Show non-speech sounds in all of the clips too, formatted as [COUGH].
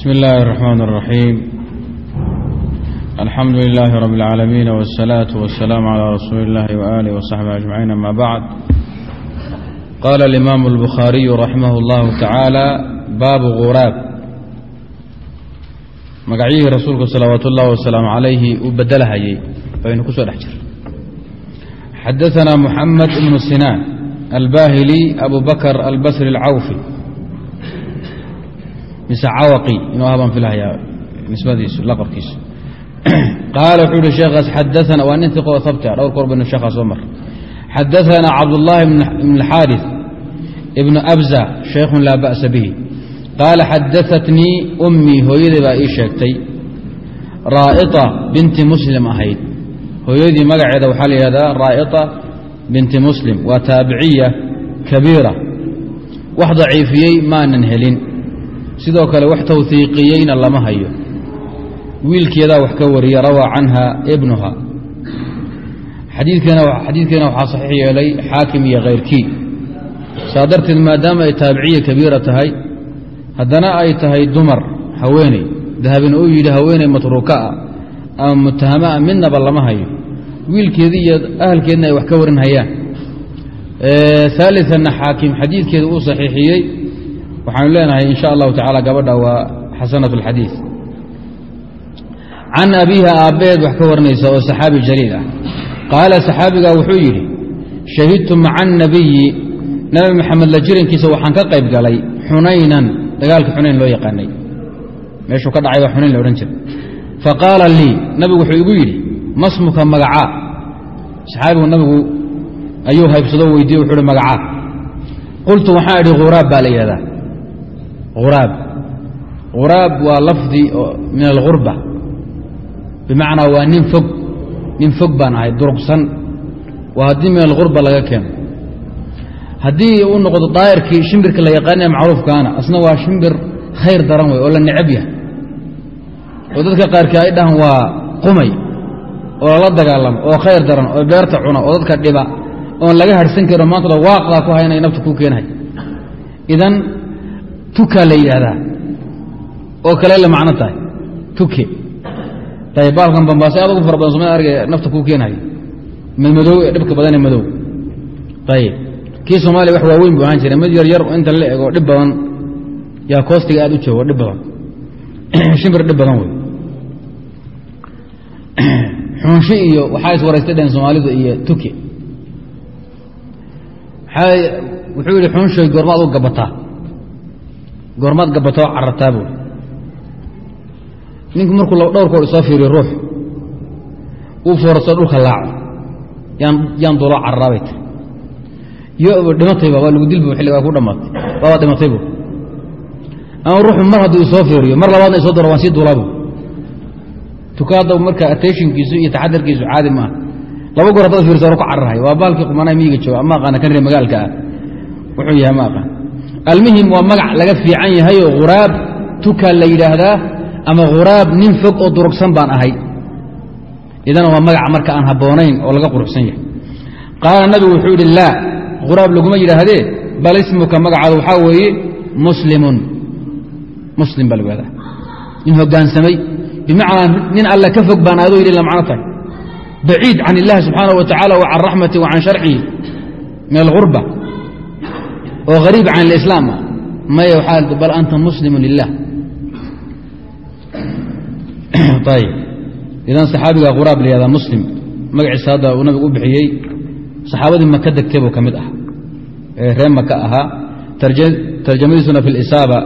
بسم الله الرحمن الرحيم الحمد لله رب العالمين والصلاة والسلام على رسول الله وآله وصحبه أجمعين أما بعد قال الإمام البخاري رحمه الله تعالى باب غراب مقعيه رسولك صلوات الله والسلام عليه وبدلها فإن كسر أحجر حدثنا محمد بن سنان الباهلي أبو بكر البصري العوفي mise cawaqi inuu habaan filhayaa nisbadiisu laqabkiisu [CLEARS THROAT] qaala wuxuu yihi sheekhaas xadaana waa nin iqoo habta dhowr koor baynu sheekhaa soo mar xadaana cabdullaahi ibn اlxaariث ibnu abza shaykhun laa ba'sa bihi. Qaala xadaatnii ummii hooyadii baa ii sheegtay. Raa'ita binti muslim ahayd. Hooyadii magaceeda waxaa la yihahdaa raa'ita binti muslim waa taabiciya kabiira. Wax daciifiyey maanan helin sidoo kale wax tawhiiqiyeyna lama hayo. Wiilkeedaa wax ka wariya rawaa canha ibnuha. Xadiidkeena waxaa saxiix yeelay xaakim iyo khayrkii saa darteed maadaama ay taabiciya kabiira tahay haddana ay tahay dumar haweeney. Dahabina uu yidhi haweeney matruuka ah ama mutahama a midnaba lama hayo. Wiilkeedii iyo ahalkeedna ay wax ka warin hayaan. Aalianna xaakim xadiidkeeda uu saxiixiyey waxaanu leenahay in sha allahu tacala gabadha waa xasanat اlxadiid can abiiha aabbaheed wax ka waranaysa oo saxaabi jaliil ah. Qaala saxaabigaa wuxuu yidhi shahidtu maca anabiyi nabi maxamed la jirankiisa waxaan ka qayb galay xunaynan dagaalka xunayn loo yaqaanay. Meeshuu ka dhacay waa xunayn la odhan jira faqaala lii nabigu wuxuu igu yidhi masmuka magacaa. Saxaabigu nabigu ayuu haybsado weydiiye wuxuu hi magacaa. Qultu waxaan idhi khuraab baa la yidhahdaa huraab huraab waa lafdi min alghurba bimacnaa waa nin fog. nin fog baan ahay durugsan. Waa haddii min alghurba laga keeno. Haddii uu noqdo daa'irkii shimbirka la yaqaanaya macruufkaana asna waa shimbir khayr daran wey oo la necab yahay. Oo dadka qaarkii ay dhahan waa qumay oo lala dagaalamo oo khayr daran oo beerta cuna oo dadka dhiba oon laga harhsan karin oo maantooda waaqdaa ku haynay nafta kuu keenahay idan tukaa la yidhaahdaa oo kale la macno tahay. Tuke. Ayb baalkan bambaase aad ugu fara badan soma arga nafta kuu keenayo. Madmadow ee dhibka badan ee madow. Ayib kii soomaaliya wax waaweyn buu ahaan jiray. Mid yar yar inta la ego dhib badan yaa koostiga aad u joogo dhib badan. [CLEARS THROAT] Shimbir dhib badan wey [CLEARS THROAT] xunshi iyo waxaa is waraystay dheen soomaalidu iyo tuke. Wuxuu yidhi xunshoy goormaad u gabataa goormaad gabatoo carartaa buui ninku markuu dhowr koor isoo fiiriyo ruux uu foorasoo dhulka laaco yaan duuloo cararaabay tiri yoba dhimatayba waa lagu dilbu xilliga waa ku dhammaatay waabaa dhimataybu ama ruuxu mar hadduu isoo fiiriyo mar labaadna isoo daro waan sii duulaabu tukaadda marka attentionkiisu iyo taxadarkiisu caadi maaha laba goor haddaad fiirsa hor ku cararhay waa baalkii qumanaa miyiga jooga ama aqaana kan ree magaalka ah. Wuxuu yahay ma aqaan almuhim waa magac laga fiican yahayoo khuraab tukaa la yidhaahdaa ama khuraab nin fog oo durugsan baan ahay. Idana waa magac marka aan habboonayn oo laga quruxsan yahay. Qaala nabigu wuxuu yidhi laa khuraab laguma yidhaahdee? Bal ismuka magacaada waxaa weeye muslimun. Muslim baa lagu yahdaa nin hogaansamay bimacnaa nin alle ka fog baan adoo yidhi la macno tahay. Baciid can illahi subxaanaه wa tacala wa can raxmati wa can sharcihi min alghurba oo hariib can اlislaam ah. Maya waxaa bal anta muslimu lilah [CLEARS THROAT] ayb idan saxaabiga quraab la yihahdaa muslim magaciisa hadda uu nabigu u bixiyey saxaabadii maka degtay buu ka mid ah ee reer maka ahaa tarjamadiisuna fi lisaaba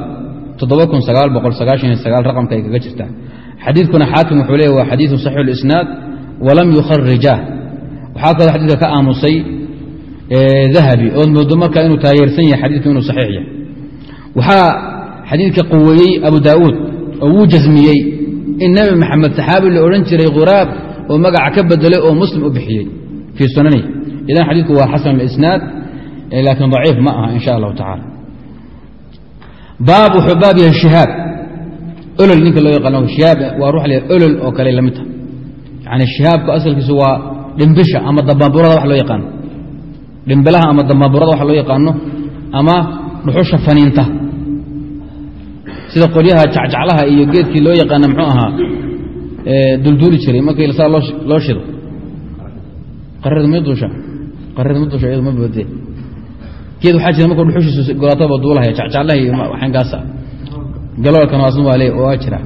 raqamka ay kaga jirtaa. Xadiidkuna xaakim wuxuu leeya waa xadiidu saxiix اlisnaad walam yukharijah waxaa kaloo xadiidka ka aamusay dahabi ood moodo marka inuu taageersan yahay xadiidku inuu saxiix yahay waxaa xadiidka quweeyey abu daa'uud oo wuu jasmiyey in nebi maxamed saxaabi la odhan jiray khuraab oo magaca ka bedelay oo muslim u bixiyey fii sunani idan xadiidku waa xasan اlisnaad laakiin daciif ma aha in sha allahu tacala baab wuxuu baab yahay shihaab olol ninka loo yaqaano shihaab waa ruux la olol oo kale la mid taha yani shihaabku asalkiisu waa dhimbisha ama dabaaburada wax loo yaqaano dhimbelaha ama dambaburada waxa loo yaqaano ama dhuxusha faniinta. Sida qolyaha jacjaclaha iyo geedkii loo yaqaana muxuu ahaa dulduuli jiray markii saa loo shido. Qareed ma duusha qareed ma duusha iyadu ma boode geed waxaa jira markuu dhuxushiisu golaataba duulahaya jacjaclaha iyo waxankaasa galoolkan waasna waa le waa jira.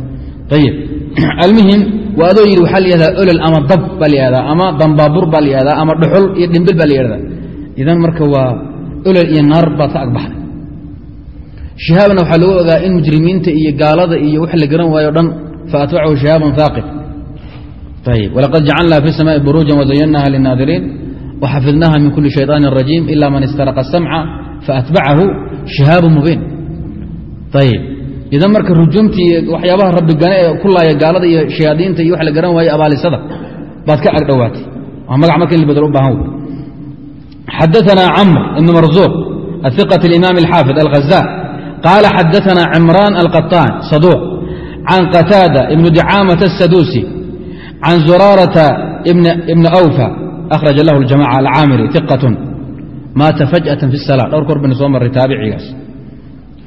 Ayib [CLEARS THROAT] almuhim waa adoo yidhi waxaa la yihahdaa olol ama dab baa la yihahdaa ama dambaabur baa la yihahdaa ama dhuxul iyo dhimbil baa la yihahdaa idan marka waa olol iyo naar baad ka agbaxday. Shihaabna waxaa lagu ogaa in mujrimiinta iyo gaalada iyo wax la garan waayo dhan faatbachu shihaaban haaqib ayib walaqad jacalnaa fi samaai buruujan wazayanaha linaadiriin waxafidnaha min kuli shayطaani rajiim ila man istaraqa samca faatbacahu shihaabu mubiin. Ayib idan marka rujuumtii waxyaabaha rabbigane ee ku laaya gaalada iyo shayaadiinta iyo wax la garan waaye abaalisada baad ka agdhowaatay waa magac marka in la bedelo u baahan xadaثna camr ibn marzuuq ahiqaة اlimaam اlxaafid alghazaa qaala xadaثna cimraan alqaطaan saduuq can qataada ibn dicaamaة الsaduusi can zuraarata ibn awfa akhraja lahu اljamaca alcaamiri iqaة maata fajأaة fi الsalaa dhowr kor baynu soo marray taabicigaas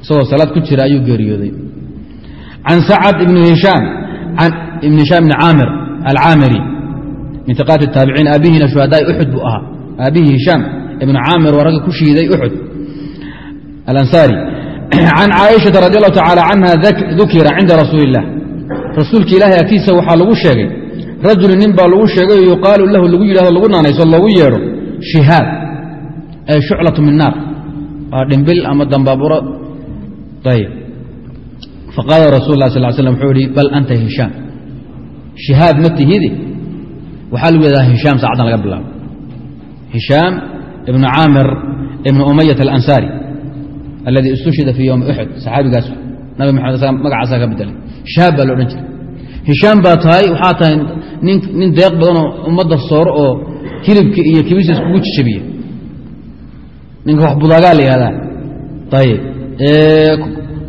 isagoo salaad ku jira ayuu geeriyooday can sacad ibn hishaam ibn hishaam ibn caamir alcaamiri min tiqaati الtaabiciin aabihina shuhadaai uxud buu ahaa aabbihi hishaam ibnu caamir waa ragga ku shiiday uxud alansaari can caaishata radi allahu tacaala canha dukira cinda rasuuli illah rasuulka ilaahay agtiisa waxaa lagu sheegay rajulu nin baa lagu sheegay oo yuqaalu lahu lagu yidhahdo lagu naanayso loogu yeedho shihaab ay shuclatu min naar. Waa dhimbil ama dambaaburo. Ayb faqaala rasul lah sal slam wuxuu ihi bal anta hishaam shihaab ma tihide waxaa lagu yidhahdaa hishaam saacaddan laga bilaabo hishaam ibnu caamir ibnu umayat alansaari alladii istushhida fii ywmi uxud saxaabigaas nabi maxamed magacaasaa ka bedelay shihaab baa lo odhan jiray. Hishaam baa tahay waxaa tahay nin deeq badanoo ummadda sooro oo hilibka iyo kibisa iskugu jajabiya ninka wax budaagaa la yihahdaa. Ayb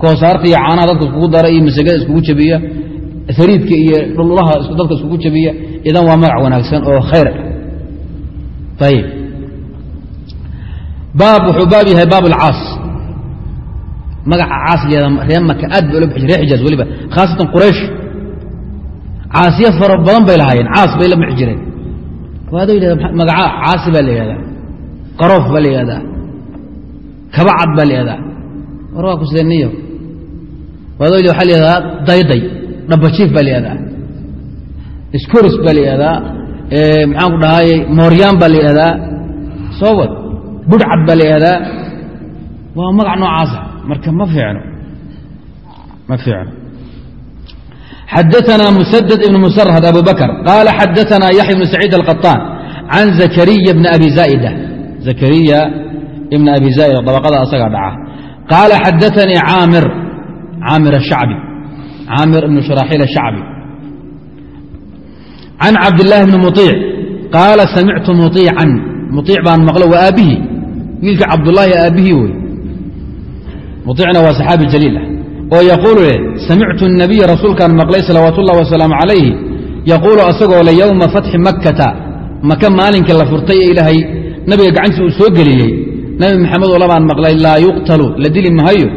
koosaarta iyo caanaha dadka iskugu dara iyo masagada iskugu jabiya ariidka iyo dhulaha dadka iskugu jabiya idan waa magac wanaagsan oo ayib baab wuxuu baab yahay baab alcaas magaca caas leeda ree maka aad ba ola bixi ree xijaaz weliba khaasatan quraysh caasiya fara badan bay lahaayeen caas bay la bixi jireen waado yidhahda magaca caasi baa la yihahdaa qaroof baa la yihahdaa kabacad baa la yihahdaa war waa ku sideniyo waadooyda waxaa la yihahdaa dayday dhabajiif baa la yihahdaa iskuris baa la yihahdaa maxaan ku dhahaayey mooryaan baa la yihahdaa soo wad budhcad baa la yihahdaa waa magac noocaasa marka ma fiicno ma fiicno xadaثna msdd ibn musrhd abu bakr qaala xadaثna yaxya bn saciid alqaطaan can zakariya bni abi zaa'ida zakariya ibn abi zaa'ida dabaqada asagaa dhaca qaala xadaثanii caamir caamir الshacbi caamir ibn shuraaxiil الshacbi can cabdilaahi bni muiic qaala samictu muiican muiic baan maqlo waa aabbihii wiilka cabdulaahi aabbihii wey muiicna waa saxaabi jaliil ah oo yaquulu leh samictu nabiya rasuulkaan maqlay salawaatu ullahi wasalaamu calayhi yaquulu asagoo le yowma fatxi makkata maka maalinka la furtay ee ilaahay nabiga gacantiisa uu soo geliyey nabi maxamed oo labaan maqlay laa yuqtalu la dili mahayo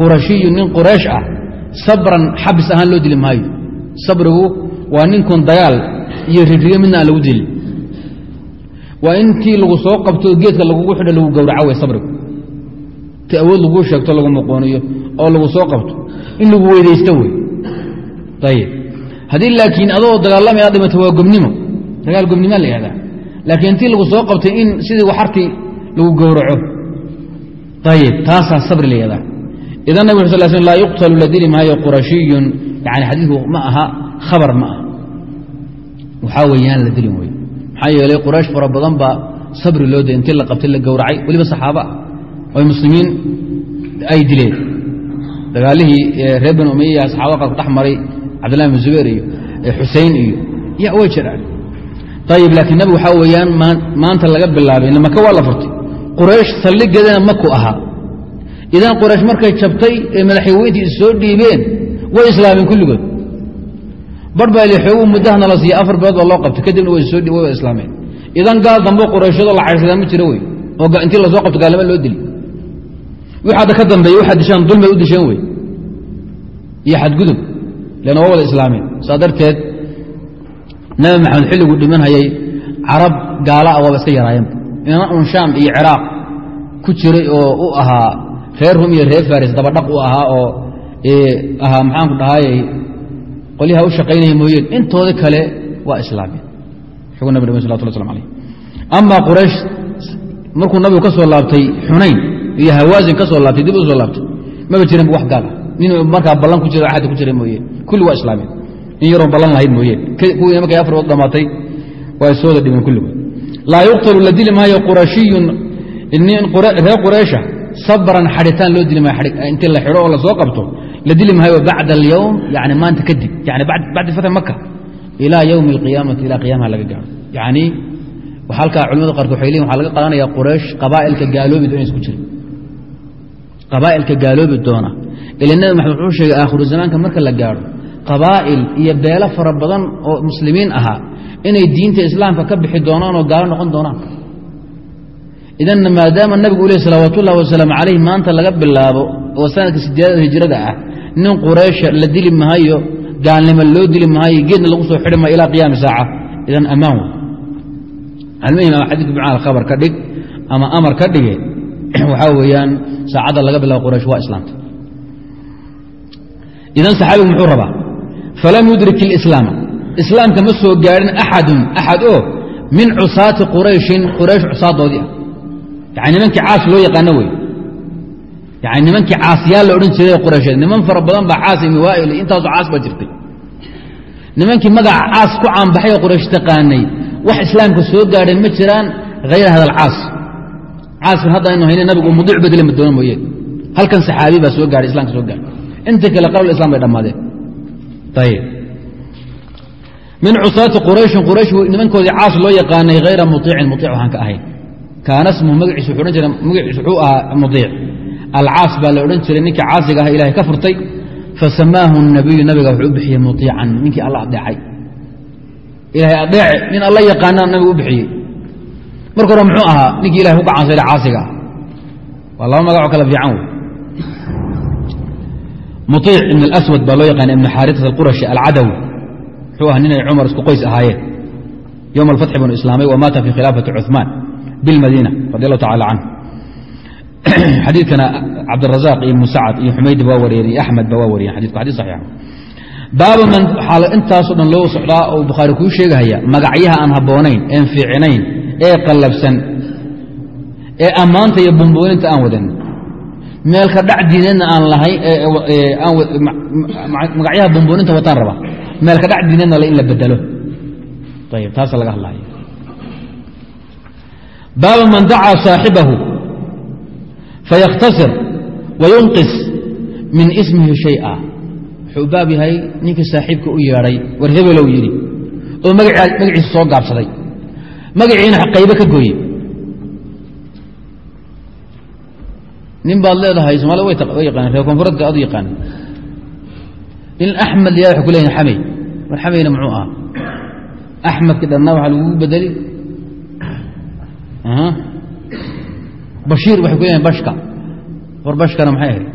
qurashiyun nin quraysh ah sabran xabis ahaan loo dili mahayo sabrigu waa ninkun dagaal iyo rirriyo midna aan lagu dilin waa intii lagu soo qabto geedka lagugu xidho lagu gowraco wey sabrigu ti awood laguu sheegto lagu muqooniyo oo lagu soo qabto. In lagu weydaysto wey ayib haddii laakiin adoo dagaalamay aad dhimato waa gobnimo. Dagaal gobnimaa la yihahdaa laakiin intii lagu soo qabtay in sidii waxarkii lagu gowraco ayib taasaa sabri la yihahdaa idan nabig ur sal sl laa yuqtalu la maayo qurashiyun. Yani xadiidku ma aha khabar ma aha. Waxaa weeyaan la dilin wey maxaa yeelay quraysh fara badan baa sabri loo day intii la qabtay la gowracay weliba saxaaba ah. Oy muslimiin ay dileen. Dagaalihii reer bani umaya saxabada qaar ku dhex maray cabdillahi bin zubayr iyo xusein iyo ya way jiraan. Ayib laakiin nabi waxaa weeyaan maanta laga bilaabay maka waa la furtay. Quraysh saldhigeedana maku ahaa idan quraysh markay jabtay ee madaxweyntii is soo dhiibeen way islaameen kulligood bar baa li xoogu muddahana la siiya afar bilood loo qabtay kadibna way soo way islaameen. Idan gaal dambe qurayshadoo la cayrsadaa ma jiro wey oo intii la soo qabto gaalnimo loo dili. Wix hadda ka dambeeye waxaad dishaan dulmay u disheen wey. Iyo xadgudub leanna waa wada islaameen. Saa darteed nabi maxamed xilliguu dhimanhayay carab gaala ah waaba iska yaraayeenba ina un shaam iyo ciraaq ku jiray oo u ahaa reer rum iyo reer faris dabadhaq u ahaa oo ahaa maxaanku dhahaayey qolyaha u shaqaynaya mooyeen intooda kale waa islaameen xuguu nabig dhimay salawatullah slam alayh amaa quraysh markuu nabigu ka soo laabtay xunayn iyo hawaasin ka soo laabtay dib u soo laabtay maba jirinba wax gaal ah. Nin markaa ballan ku jira axadda ku jira mooyeen kulli waa islaameen in yaroon ballan lahayd mooyeen kuwii markay afar wad dhamaatay waa sooda dhimeen kulligood. Laa yuqtalu la maayo qurashiyun reer qureysha sabran xadhitaan loo dili maayo intii la xidho oo la soo qabto la dili maayo bacda alyowm yani maanta kadib yani bacda fatx maka ilaa ywmi alqiyaamati ilaa qiyamaha laga gaaro. Yani halkaa culimada qaarkood waxay leeyin waxa laga qadanaya quraysh qabaa'ilka gaaloobi doona isku jira qabaa'ilka gaaloobi doona. Ila maxamed wuxuu sheegay aakhiru zamaanka marka la gaaro qabaa'il iyo beelo fara badan oo muslimiin ahaa inay diinta islaamka ka bixi doonaan oo gaalo noqon doonaan idanna maadaama nabigu leh salawaat ullahi wasalaamu calayh maanta laga bilaabo oo sanadka sideedada hijrada ah nin qureysha la dili mahayo gaalnimo loo dili maayo geedna lagu soo xidhi maayo ilaa qiyaami saaca. Idan ammaan wey almuhim ama bimacna khabar ka dhig ama amar ka dhige [CLEARS THROAT] waxaa weeyaan saacadda laga bilaabo quraysh waa islaamta. Idan saxaabigu muxuu rabaa falam yudrik ilislaama islaamka ma soo gaadhin axadun axad oo min cusaati qurayshin quraysh cusaadoodii ah yani nimankii caas loo yaqaano wey yani nimankii caasyaal la odhan jiray quraysheed niman fara badan baa caas ibni waail intaasu caas baa jirtay nimankii magaca caas ku caanbaxay oo quraysh taqaanay wax islaamka soo gaadheen ma jiraan hayra hada alcaas caaskan hadda aynu hayne nabigu mudiic bedele madoona mooyee halkan saxaabi baa soo gaadhay islamka soo gaadhay inta kale qabl islam bay dhammaadeen ayib min cusaati qurayshin quraysh nimankoodii caas loo yaqaanay hayra muiicin muiic waxaan ka ahayn kaana smuhu magaciisu wuxuu odhan jiray magaciisu wuxuu ahaa mudiic alcaas baa la odhan jiray ninkii caasiga ah ilahay ka furtay fasamaahu nabiyu nabiga wuxuu u bixiyey muiican ninkii alla adeecay ilahay adeece nin alla yaqaanaa nabigu u bixiyey marka hore muxuu ahaa ninkii ilahay ku gacansayla caasiga ah waa laba magacoo kala fiican wey muiic ibn alaswad baa loo yaqaana ibn xaaritat alqurashi alcadawi muxuu aha ninay cumar isku qoys ahaayeen yowma alfatxi banu islaamay wa fii khilaafati cuثmaan bilmadiina radi allahu tacala canhu xadiidkana cabdirazaaq iyo ibnu sacad iyo xumaydi waa wariyeen iyo axmed ba waa wariyeen xadidku xadis saxiixa baaba man waxaa intaasoo dhan loo socdaa oo bukhaari kuu sheegahaya magacyaha aan habboonayn een fiicinayn ee qallabsan ee ammaanta iyo bumbooninta aan wadan meelka dhac diineedna aan lahayn magacyaha bumbooninta wataan raba meelka dhac diineedna in la bedelo ayib taasa laga hadlaya baaba man dacaa saaxibahu fayakhtasir wayunqis min ismihi shay'a wuxuu baab yahay ninkii saaxiibka u yeedhay war hebelow yidhi oo magaciisa soo gaabsaday magaciina qaybo ka gooye nin baad leedahay soomaalida way yaqaaneen reer koonfureedka aad u yaqaanen nin axmed liyaa waxay ku leeyihiin xamey war xameyna muxuu ahaa bedeli bashiir waxay ku leeyihin bashka war bashkana maxay ahayd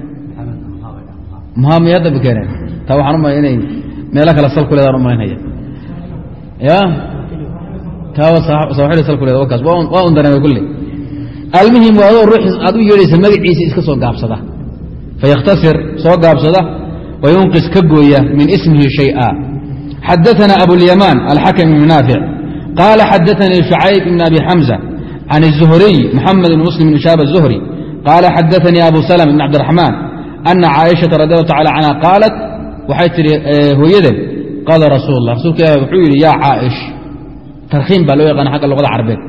muhaamay hadda ba keeneen taa waxaan u malay inay meelo kale sal ku leedaan u malaynaya ya taaba sawaaxili sal ku leeda wakaas waa un dareemay kulle almuhim waa adoo ruux aad u yeedhaysa magaciisa iska soo gaabsada fayakhtasir soo gaabsada wayunqis ka gooya min ismihi shay'a xadaثana abulyamaan alxakm ibn naafic qaala xadaثanii شhucayb ibn abi xamza can الzuhriy muxamed ibn muslim ibn shaab الzuhri qaala xadaثanii abu slm ibn cabdiraxmaan ana caaishaةa radi allahu tacala canha qaalat waxay tihi hooyade qaala rasuul اlah rasuulka ilah wuxuu yidhi yaa caaish tarkhiim baa loo yaqaana xagga luqada carabeed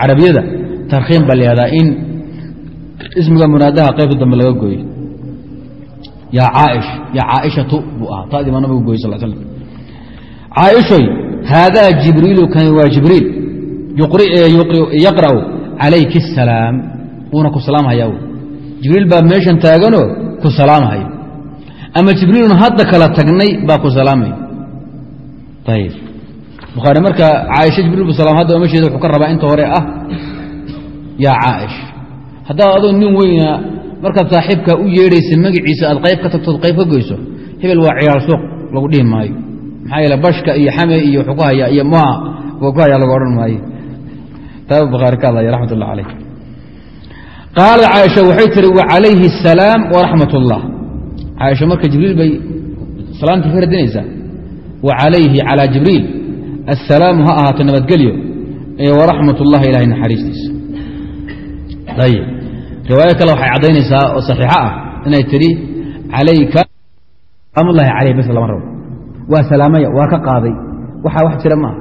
carabiyada tarkhiim baa layahdaa in ismiga munaadaha qaybta dambe laga gooyo yaa caaish yaa caaishatu buu ahaa tadii baa nabigu gooyey sal slam caaishoy haadaa jibriilu kani waa jibriil yaqra'u calayki asalaam wuuna ku salaamhayaa jibriil baa meeshan taaganoo ku salaamhaya ama jibriilun hadda kala tagnay baa ku salaamaya ayib bukhaari marka caaisha jibriil bu salam hadda omasheeda wuxuu ka rabaa inta hore ah yaa caaish haddaad adoo nin weyna markaad saaxiibkaa u yeedhaysa magaciisa aad qayb ka tagtood qayb ka goyso hebel waa ciyaar suuq lagu dhihi maayo. Maxaa yeele bashka iyo xame iyo wuxuu ku hayaa iyo moa wuu ku hayaa lagu odhan maayo taa bukhaari ka hadlaya raxmat ullah caleyh qaalat caaisha waxay tihi wacalayhi asalaam waraxmat ullah caaisha marka jibriil bay salaamtii ka radinaysaa. Wa calayhi calaa jibriil. Assalaamu ha ahaato nabadgelyo. Ee waraxmat ullahi ilahay naxariistiisa. Ayib riwaayo kale waxay caddaynaysaa oo saxiixo ah inay tidhi calayka salaamullahi caleyh bas lama rabo. Waa salaamaya waa ka qaaday. Waxaa wax jira maaha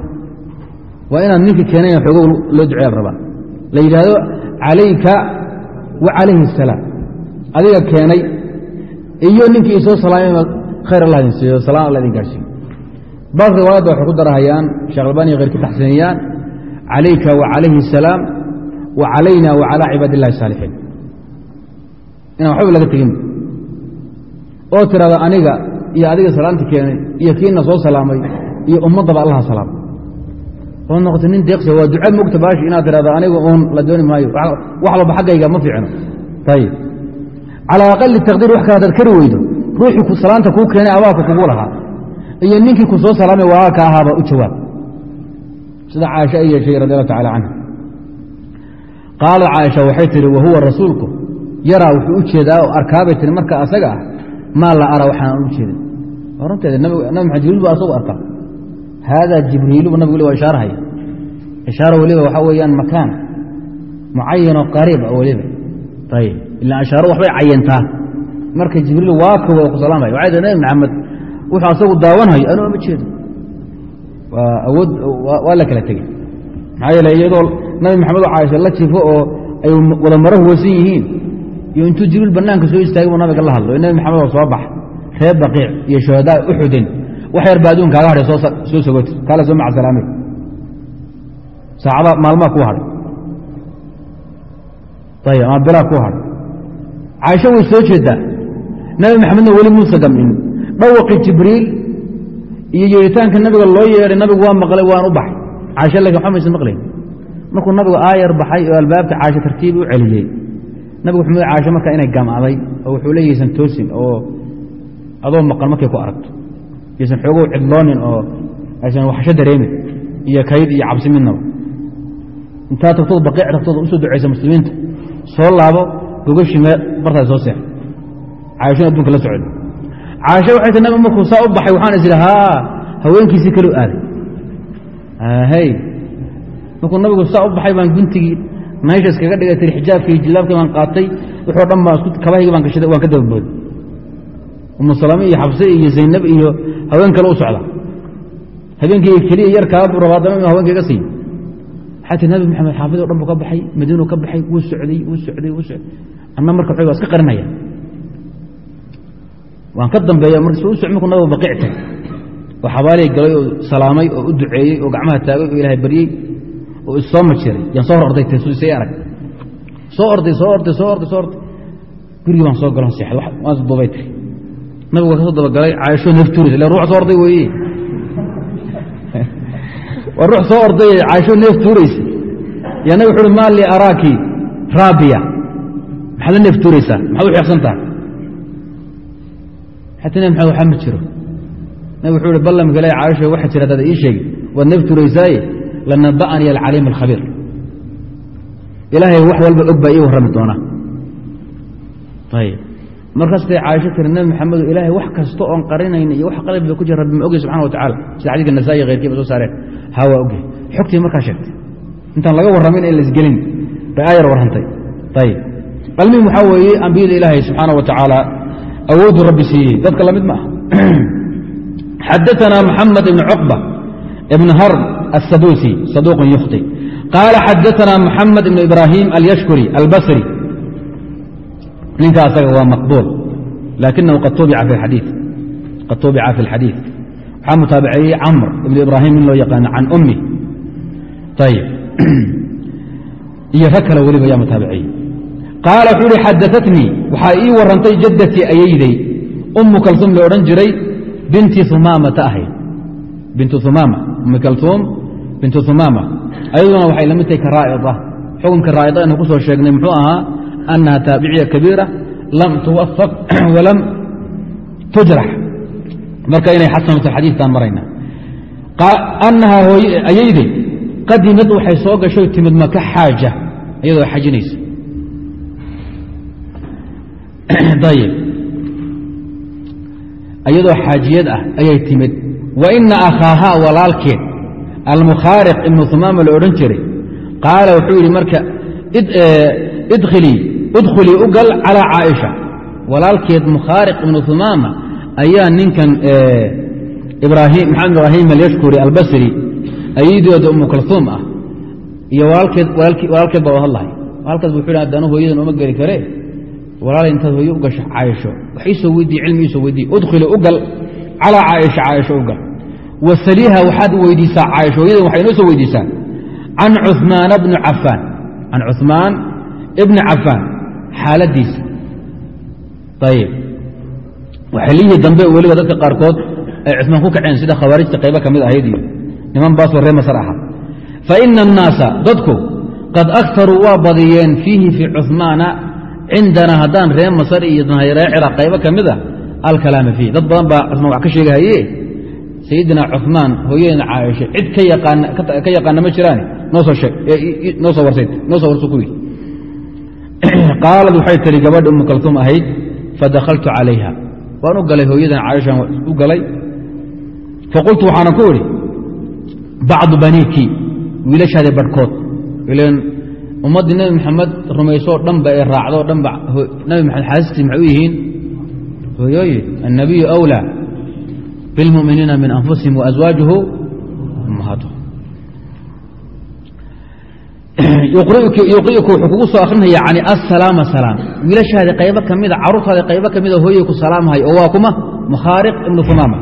waa inaad ninka keenayna xoogo loo duceeya rabaa la yidhaahdo calayka wa calayhi asalaam adiga keenay iyo ninkii isoo salaamay khayr allah idin siiyo salaan allah idin gaarsiiyo. Bal riwaayadda waxay ku darahayaan sheekh albani kheyrka taxsiiniyaan calayka wa calayhi asalaam wa calayna wa calaa cibaad illahi saalixiin. Inaan waxbaba laga tegin. Oo tirahda aniga iyo adiga salaamti keenay iyo kiina soo salaamay iyo ummaddaba allaha salaam oo noqotay nin deeqsi waa duca mogta baashi inaad tirahdo aniga uun la dooni maayo. Wax walba xaggayga ma fiicno. Ayib calaa aqali taqdiir wax kale hadaad kari weydo ruuxii salaanta kuu keenay abaabka kugu lahaa iyo ninkii ku soo salaamay waaga ka ahaaba u jawaab. Sida caaisha ay yeeshay radi allahu tacala canha. Qaalat caaisha waxay tihi wahuwa rasuulku? Yaraa wuxuu u jeedaa oo arkaabay tihi marka asaga ah maa la ara waxaan u jeedin runteeda nabi maxamed jibriil ba asagu arkaa haadaa jibriilu nabigu le waa ishaarahaya ishaara weliba waxaa weeyaan makaan mucayanoo qariib ah weliba ayib ilaa ishaaro waxbay cayantaa marka jibriil waa ka wada ku salaamaya waxay tii nabi maxamed wuxuu asagu daawanhayo anuu ma jeedo awood waa la kala tegey maxaa yeele iyadoo nabi maxamed oo caaisha la jifo oo ay wada maro huwaysan yihiin iyo intuu jibriil banaanka soo istaagay buu nabiga la hadlo nabi maxamed oo soo bax reer baqiic iyo shuhadaa uxudin wax yar baa adduun kaaga hadhay soo sogoti kaala soo maca salaamay. Saacada maalmaa kuu hadhay ayib ama bilaa kuu hadhay caaisho way soo jeedaa. Nabi maxamedna weli muusa gamcin dhawaqii jibriil iyo yeeritaanka nabiga loo yeedhay nabigu waa maqlay waan u baxay. Caaisha laakiin waxba maysan maqlayn. Markuu nabigu aayar baxay oo albaabta caasho tartiib u celiyey nabigu wuxuu caasho markaa inay gamcday oo wuxuu leeyaysan toosin oo adoo maqan markay ku aragto yaysan xoogow cidloonin oo aysan waxsho dareemin iyo kayd iyo cabsi midnaba. Intaa tagtood baqiic tagtood u soo ducaysa muslimiinta soo laabo gogashii mee bartaas soo seex. Caashona adduunka la socda caasho waxay ti nabigu markuu saa u baxay waxaan is idhi haa haweenkiisii kalu aaday. Hy markuu nabigu saa u baxay baan guntigii naysha iskaga dhigay tiri xijaabkii jilaabkii baan qaatay wuxuu dhan baan kabahaygi baan gashaday waan ka dababooday umu salame iyo xabse iyo zaynab iyo haween kale u socda. Habeenkii keliya yar kaa buu rabaa iga siiyo waxaa tii nabi maxamed xaafid o dhan buu ka baxay madiinuu ka baxay wuu socday wuu socday wuu socday. Anna marka waa iska qarinaya. Waan ka dambeeya marka soo u soc markuu nabigu baqiic tagay oo xabaalii galay oo salaamay oo u duceeyey oo gacmaha taagay oo ilaahay baryey oo issoo majiray. Yaan soo hor orday tsay arag. Soo orday soo orday soo orday soo orday. Gurigii baan soo galon seexday waan duubay tiri nabigu waa ka soo dabagalay caaisho neef tuuraysa ille ruux soo orday weeye waa ruux soo orday caaisho neef tuuraysa yaa nabig wuxu uhi maa lii araaki raabiya maxaad la neef tuuraysaa maxaad u xeeqsan tahay xata nebi maxamed waxaa ma jiro. Nabig wuxuu ihi ballamka caaisho waxa jira hadaad ii sheegi waad neef tuuraysaaye lanaba'anii alcaliim alkhabiir. Ilaahay wax walba og baa ii warrami doona ayib markaas bay caaisho tiri nabi maxamedo ilaahay wax kasta oon qarinayna iyo wax qalbiga ku jira rabbi ma ogey subxana watacala sida xadiidka nasaai kheyrkiiba soo saareen. Ha waa oge xogtii markaa sheegtay. Intaan laga warramin in laisgelin bay aayar warrantay. Ayib qalmihim waxaa weeye ambiyada ilaahay subxaana wa tacaala awooddu rabbi siiyey. Dadka la mid ma ah xadaanaa maxamed ibn cuqba ibn harb asaduusi saduuqun yukhti. Qaala xadaanaa maxamed ibn ibraahim alyashkuri albasri ninka asaga waa maqbuul laakinahu qad tubica fi اlxadiiث waxaa mutaabaceeyey camr ibn ibraahim in loo yaqaano can ummi. Ayb [CLEARS THROAT] iyo rag kale weliba ayaa mutaabaceeyey qaala wuxuu uhi xadaatnii waxaa ii warantay jaddatii ayayday. Ummu kalsuum la odhan jiray binti umaamata ahayd. Bintu umaama ummi kalsuum bintu umaama ayaduna waxay la tahay ka xukumka raa'ida aynu ku sheegnay muxuu ahaa annaha taabiciya kabiira lam tuwafaq walam tujrax marka inay xasanto xadiistaan marayna annahaa ayayday qadimad waxay soo gashoy timid maka xaaja iyadoo xajinaysa iyadoo xaajiyad ah ayay timid wa ina akhaahaa walaalkeed almukhaariq ibnu humaama la odhan jiray qaala wuxuu yidhi marka idkhulii u gal calaa caaisha. Walaalkeed mukhaariq ibnu humaama ayaa ninkan maxamed ibraahim alyashkuri albasri ayadooda umu kalhuum ah iyo walaalkeed baa hadlahay walaalkaas wuxuu hi adanu hooyadan uma geli kare. Walaalay intaad hooye u gasho caaisho. Wax iisoo weydiiye cilmi iisoo weydiiye udkhili u gal calaa caaisha caaisho u gal. Wasaliiha waxaad weydiisaa caaisha hooyadan waxay inoo soo weydiisaa. Can cuثmaana bni cafaan. Can cuثmaan ibni cafaan xaaladiisa. Ayib xilliyihii dambe weliba dadka qaarkood ay cusmaan ku kaceen sida khawaarijta qaybo ka mid ahayd iyo niman baasoo ree masar aha. Faina annaasa dadku qad aktaruu waa badiyeen fiihi fii cuثmaana cindanaa haddaan ree masar iyo ree ciraaq qaybo ka mid a alkalaama fiih dad badan baa cumaan wax ka sheegahaye sayidina cuثmaan hooyadeena caaisha cid ka yaqaana ma jiraane noo soo warsayd noo soo warso ku yidhi qaalad waxay tihi gabadha umu kaltuum ahayd fadakhaltu calayha waan u galay hooyadan caaishaan u galay faqultu waxaana ku idhi bacdu baniiki wiilashaadii barhkood ilan ummaddii nebi maxamed rumaysoo dhanba ee raacdoo dhanba nabi maxamed xaasistiis maxay u yihiin hooyooyin annabiyu awlaa bilmuminiina min anfusihim waaswaajuhu ummahaatuhum yuqri'uka wuxuu kugu soo akrinaya yani asalaama salaam. Wiilashaadii qaybo ka mida caruurtaadii qaybo ka mida hooyay ku salaamhay oo waa kuma mukhaariq ibnu humaama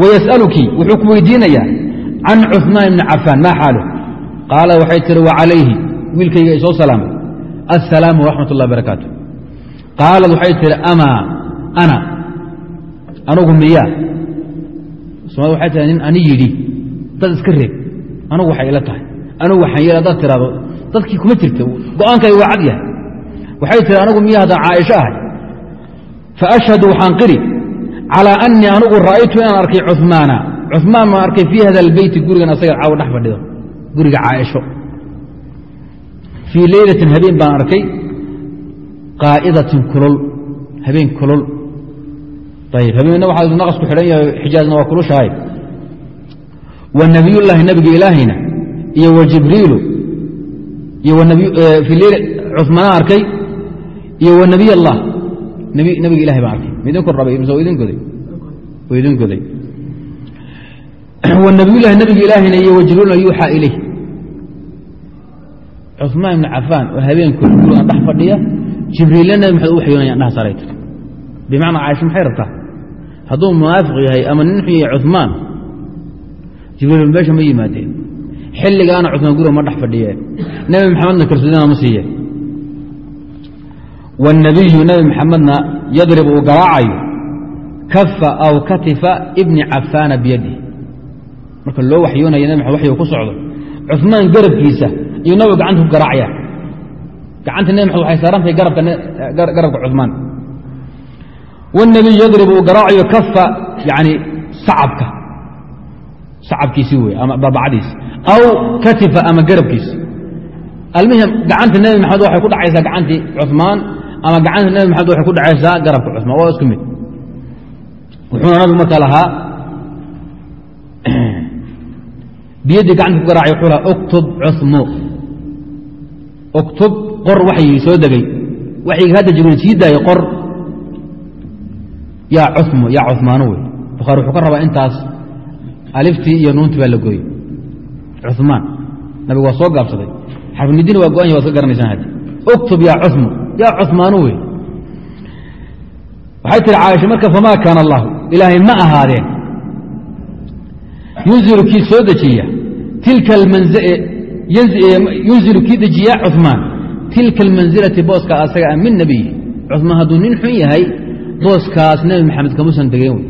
wayas'aluki wuxuu ku weydiinayaa can cuثmaan ibni cafaan maa xaalu? Qaala waxay tihi wa calayhi. Wiilkayga ay soo salaamay. Assalaamu waraxmat اllah barakaatu qaalad waxay tihi amaa ana anugu miyaa soomad waxay tihi nin ani yidhi. Dad iska reeb anugu waxay ila tahay anugu waxaan yeel haddaad tiraado dadkii kuma jirta. Go'aankayga waa cad yahay. Waxay tiri anigu miya haddaan caaisho ahay? Fa ashhadu waxaan qiri calaa annii anigu ra'aytu inaan arkay cumaana cumaan baan arkay fii hada albeyti gurigan asaga caawa dhex fadhido. Guriga caaisho. Fii leylatin habeen baan arkay qaa'idatin kulol habeen kulol. Ayb habeenna waxaa naqas ku xidhan yahay xijaajna waa kulushahay. Wa nabiyullaahi nabiga ilaahayna iyo wajibriilu iil cumanaa arkay iyo wanabiy allah. Nabiga ilahay baa arkay. Midinku rabay mise idin goday? [CLEARS THROAT] Wanabiyulahi nabiga ilaahina iyo wajibriilna yuuxaa ileyh cumaan ibnu cafaan oo habeenkoodgurga dhex fadhiya jibriille nabi maxamed u waxyoonaya dhaha saray tir bimacnaa caaisha maxay rabtaa? Hadduu munaafiq yahay ama nin xun yahay cumaan jibriil meesha ma yimaadeen xilligaana cusmaan guriga ma dhex fadhiyeen nebi maxamedna kalsudana ma siiyeen wاnabiyu nebi maxamedna yadrib uu garaacayo kafa aw katifa ibni cafaana biyadi marka loo waxyoonaya nebi mamed waxyuu ku socdo cusmaan garabkiisa iyuu nabigu gacanta ku garaacaya. Gacanta nebi maxamed waxay saarantahay garabka cumaan wاnabiyu yadrib uu garaacayo kafa yani sacabka. Sacabkiisii wey ama baabacadiisa aw katifa ama garabkiisa almuhim gacanta nebi maxamed waxay ku dhacaysaa gacantii cumaan ama gacanta nebi maxamed waxay ku dhacaysaa garabka cumaan waa isku mid wuxuuna nabigu markaa lahaa biyadii gacanta ku garaacay wuxuu lahaa uktub cumu uktub qor waxyii soo degay waxyga hadda jibril sii daayey qor yaa cumo yaa cumaano wey bukhaari wuxuu ka rabaa intaas aliftii iyo nuuntii baa la gooyey cumaan nabigu waa soo gaabsaday. Xarmidina waa go-anya waad ka garanaysaa had uktub yaa cumu yaa cumaanu wey waxay tihi caaisha marka famaa kaana allahu ilaahay ma ahaadeen. Yunzilu kii soo dejiya tilka yunzilu kii dejiya cumaan tilka almansilati booska asaga a min nebiyi cumaan hadduu nin xun yahay booskaas nebi maxamed kamuusan degeyn wey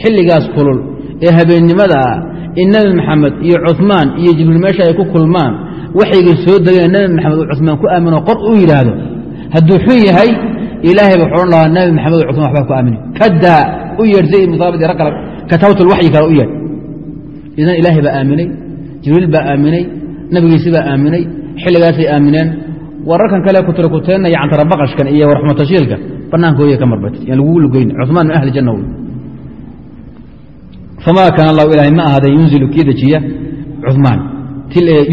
xilligaas kulul ee habeennimada ah in nebi maxamed iyo cuثmaan iyo jibriil meesha ay ku kulmaan waxayga soo degeen nebi maxamed uu cuثmaan ku aamino qor uu yidhaahdo. Hadduu xun yahay ilaahay ba odhan lahaa nabi maxamed o cusman waxbaa ku aamini kadaa u yeedh zayd ibnu saabit rag kale katabatulwaxyi kale u yeedh. Idan ilaahay baa aaminay jibriil baa aaminay nabigiisi baa aaminay xilligaasay aamineen. Wararkan kale kuturkuteenna iyo cantarabaqashkan iyo warxmatashiilka bannaankooya ka marbat yaan lagugu lugeyn cumaan min ahli janna wey famaa kaana allahu ilaahay ma ahaaday yunzilu kii dejiya cumaan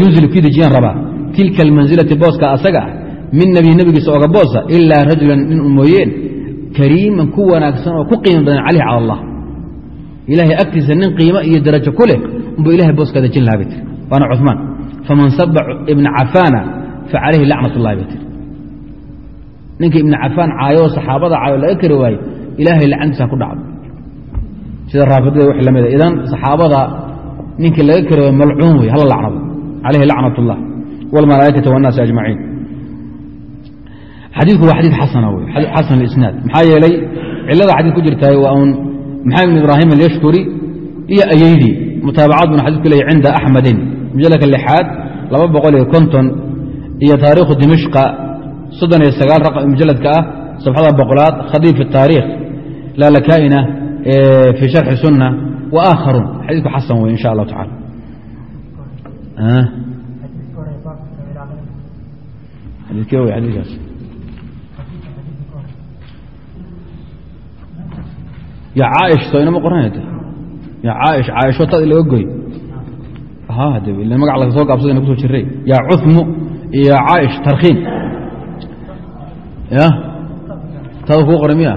yunzilu kii dejiyaan rabaa tilka almansilati booska asaga ah min nebiy nebigiisa oga boosa ilaa rajulan nin u mooyeen kariiman ku wanaagsan oo ku qiimo badan caleyhi cala allah ilaahay agtiisa nin qiimo iyo darajo ku leh unbuu ilahay booskaa dejin lahaa bay tiri waana cumaan faman saba ibna cafaana fa calayhi lacnat ullahi bay tiri ninka ibna cafaan caayo oo saxaabada caayo laga kari waayo ilaahay lacntiisa ku dhacdo sida raafidada wix lamida idan saxaabada ninkii laga kari waayo malcuun wey hala lacnado. Calayhi lacnat ullah wاlmalaaikati wاnnaasi ajmaciin. Xadiidku waa xadiid xasana wey xasan isnaad. Maxaa yeelay cilada xadiid ku jirtaay waa un maxamed bn ibraahim alyashkuri iyo ayeydii mutaabacad buna xadidku leeyay cinda axmedin mujalladka lixaad laba boqol iyo konton iyo taariikhu dimishqa soddon iyo sagaal raqam mujalladka ah sabxada boqolaad khadiif taariikh laalakaa'ina fii sharxi sunna wa aakharuun xadiidku xasan wey xadiidkee wey xadiidkaas ya caa'ish soo inama qoranayta ya caa'ish caaisho tad laga goy de ila magac laga soo gaabsadayna ku soo jiray. Yaa cuhmu iyo tarkhiim ya? Taada kuu qoray miya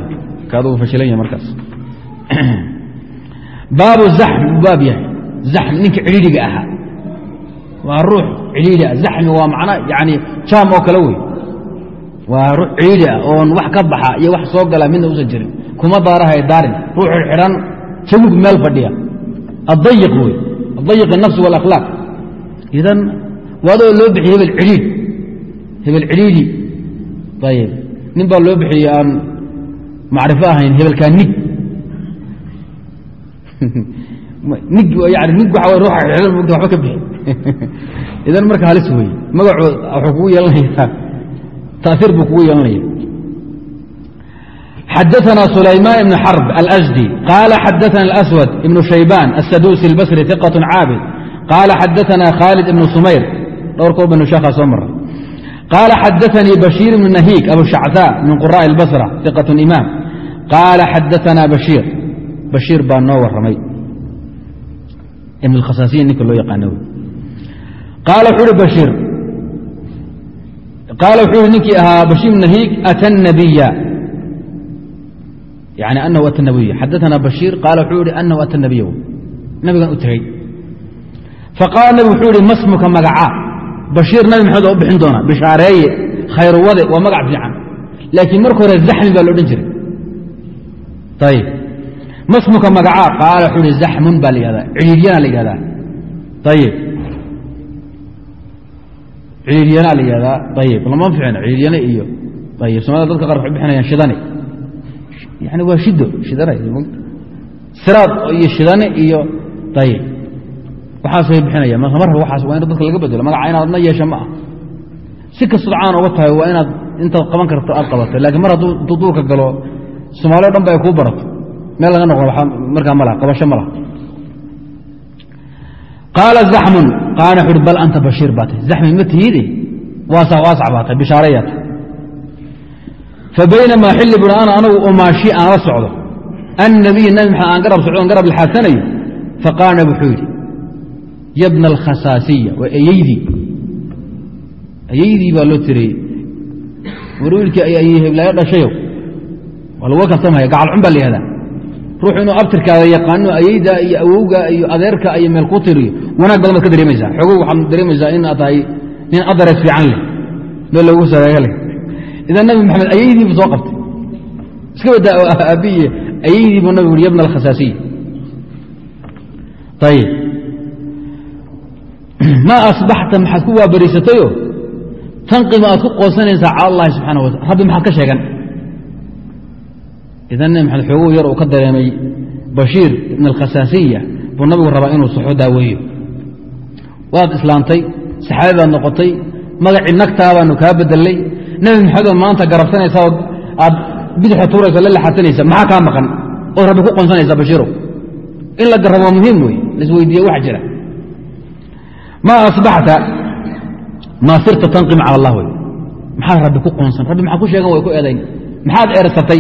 kaaduu fashilan yahay markaas [CLEARS THROAT] baabu zaxm buu baab yahay zaxm ninka cidhiidhiga ahaa waa ruux cidhiidhi ah zaxmi waa macna yani jaam oo kale wey waa ruux cidhiidhi ah oon wax ka baxa iyo wax soo gala midna usan jirin kuma daarahay daarin ruux xidhan jabug meel fadhiya addayiq wey addayiq الnafsi wاlakhlaaq idan waadoo loo bixiyey hebel cidhiidh hebel cidhiidhi ayib nin baa loo bixiyey aan macrifo ahayn hebelkaa nig nig yani nig waxa way ruuxa xidhan mugta waxba ka bixi [LAUGHS] idan marka halis wey magacood wuxuu kugu yeelanayaa taaiir buu kugu yeelanaya xadaثna سulaymaan ibn xarb alأsdي qaala xadaثna الأswad ibn shaybaan الsaduusi الbasri ثiqaة caabid qaala xadaثna khaalid ibn sumayr dhowr koo banu sheekhaa soo maray qaala xadaثanii bashiir ibn nahiig abu shacثaa min quraaءi الbasra ثiqaة imaam qaala xadaثna bashiir bashiir baa noo waramay ibn اkhasaasiya ninka loo yaqaano qaala wuxuu uhi bashiir qaala wuxuu ihi ninkii ahaa bashiir ibn nahiig ata الnabiya yani anahu ata nabiy xadaana bashiir qaala wuxuu ihi anahu ata nabiy nabigan u tegey faqaala nabig wuxuu ihi masmuka magacaa bashiir nabi maxamed waa u bixin doonaa bishaareeye khayruwade waa magac fiican laakiin marka hore zaxmi baa la odhan jiray ayib masmuka magacaa qaala wuxuu ihi zaxmun baa la yihahdaa cidhiiryana la yihahdaa ayib cidhiiryanaa la yihahdaa ayib lama ficno cidhiiryane iyo. Ayib somalida dadka qaar waxay bixinayaan shidane yani waa shido shidana siraad iyo shidane iyo ayib waxaasay bixinaya marka mar waaas waa in dadka laga bedelo magaca inaad adna yeesha ma ah si kastood caan oga tahay waa inaad intaad qaban karto aad qabato. Laakiin mar hadduu duurka galo soomaalio dhan ba ay kuu barato meel laga noqdo markaa ma laha qabasho ma laha. Qaala zaxmun qaala wuxu uhi bal anta bashiir baa tahy zaxmi ma tihide waasac waasac baa tahay bishaareyaa tahy fabaynamaa xilli bui ana anagu umaashi aan la socdo. Annabiy nabi maxamed aan garab socdo on garab lxaasanayo faqaala nab wuxuu yidhi yabna alkhasaasiya waa eyeydii eyeydii baa loo tirayey war wiilkii ay heblaayo dhashayow waa laguga kastamaya gacalcun baa la yihahdaa ruuxu inuu abtirkaada yaqaano ayeyda iyo awowga iyo adeerka iyo meel ku tiriyo. Wanaag badan baad ka dareemaysaa. Xoogow waxaad dareemaysaa inaad tahay nin adarees fiican leh meel loogu sareega leh. Idan nabi maxamed ayeydiibu soo qabtay. Iska badaa aabbiye ayeydiibu nabigu ui yabna alkhasaasiya ayib [CLEARS THROAT] maa asbaxta maxaad ku waabariisatayo? Tanqima aad ku qoosanaysaa cala allahi subxana wa taala rabbi maxaad ka sheegan idan xoogow yar uu ka dareemay bashiir ibn alkhasaasiya buu nabigu rabaa inuu saxo daaweeyo. Waad islaamtay saxaabi baad noqotay magacii nagtaa baanu kaa bedelay nebi maxamed maanta garabsanaysaa aad bidixda tuuraysa la laxasanaysa maxaa kaa maqan? Ood rabbi ku qonsanaysa bashiirow. In la garrabo waa muhiim wey laisweydiiye wax jira. Maa asbaxta maa sirta tanqim cala allah wey maxaad rabbi ku qoonsan rabbi maxaa ku sheegan way ku eedayn? Maxaad eersatay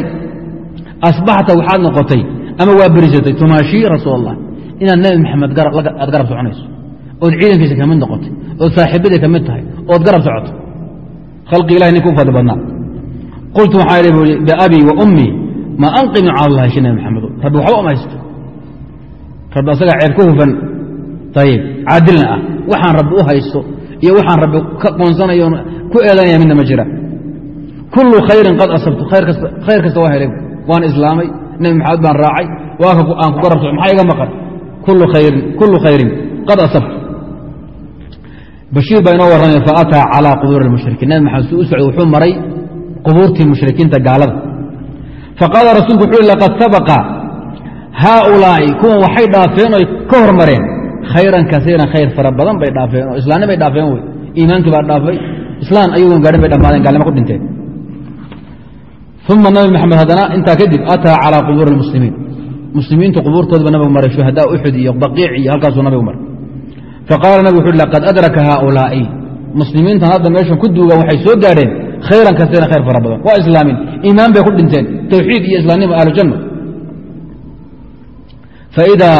asbaxta waxaad noqotay ama waa berisatay tumaashii rasuul allah inaad nebi maxamed aad garab soconayso ood ciidankiisa ka mid noqotay ood saaxiibadii ka mid tahay ood garab socoto khalqi ilahi ninka fadli badnaa qultu waxaa idhi buui biabii wa ummii ma anqimu cala allahi shi nebi maxamedo rabbi waxba uma haysto rabbi asagaa ceeb ka hufan ayib caadilna ah waxaan rabbi u haysto iyo waxaan rabbi ka qoonsanayo ku eedanaya midna ma jira kullu khayrin qad asabtu khayr kasta waa helay waan islaamay nebi maxamed baan raacay waaka aan ku garab soco maxaa iga maqan? Kullu khayrin qad asabtu. Bashiir baa inoo warramay faataa calaa qubuuri اlmushrikiin nebi maxamed suu u socday wuxuu maray qubuurtii mushrikiinta gaalada. Faqaala rasuulku wuxuu hi laqad sabaqa haaulaa'i. Kuwan waxay dhaafeen oy ka hormareen. Khayran kaiiran khayr fara badan bay dhaafeen oo islaamnimay dhaafeen wey. Iimaankii baa dhaafay. Islaan ayagoon gaadhin bay dhammaadeen gaalnimo ku dhinteen uma nabi maxamed haddana intaa kadib ataa calaa qubuuri اlmuslimiin muslimiintu qubuurtoodaba nabigu maray shuhadaa uxud iyo baqiic iyo halkaasuu nabigu maray faqaala nabig wuxu uhi laqad adraka haaulaa'i. Muslimiintan hadda meeshan ku duugan waxay soo gaadheen khayran kasiiran khayr fara badan. Waa islaamin iimaan bay ku dhinteen tawxiid iyo islaamnimo ahlujanna faidaa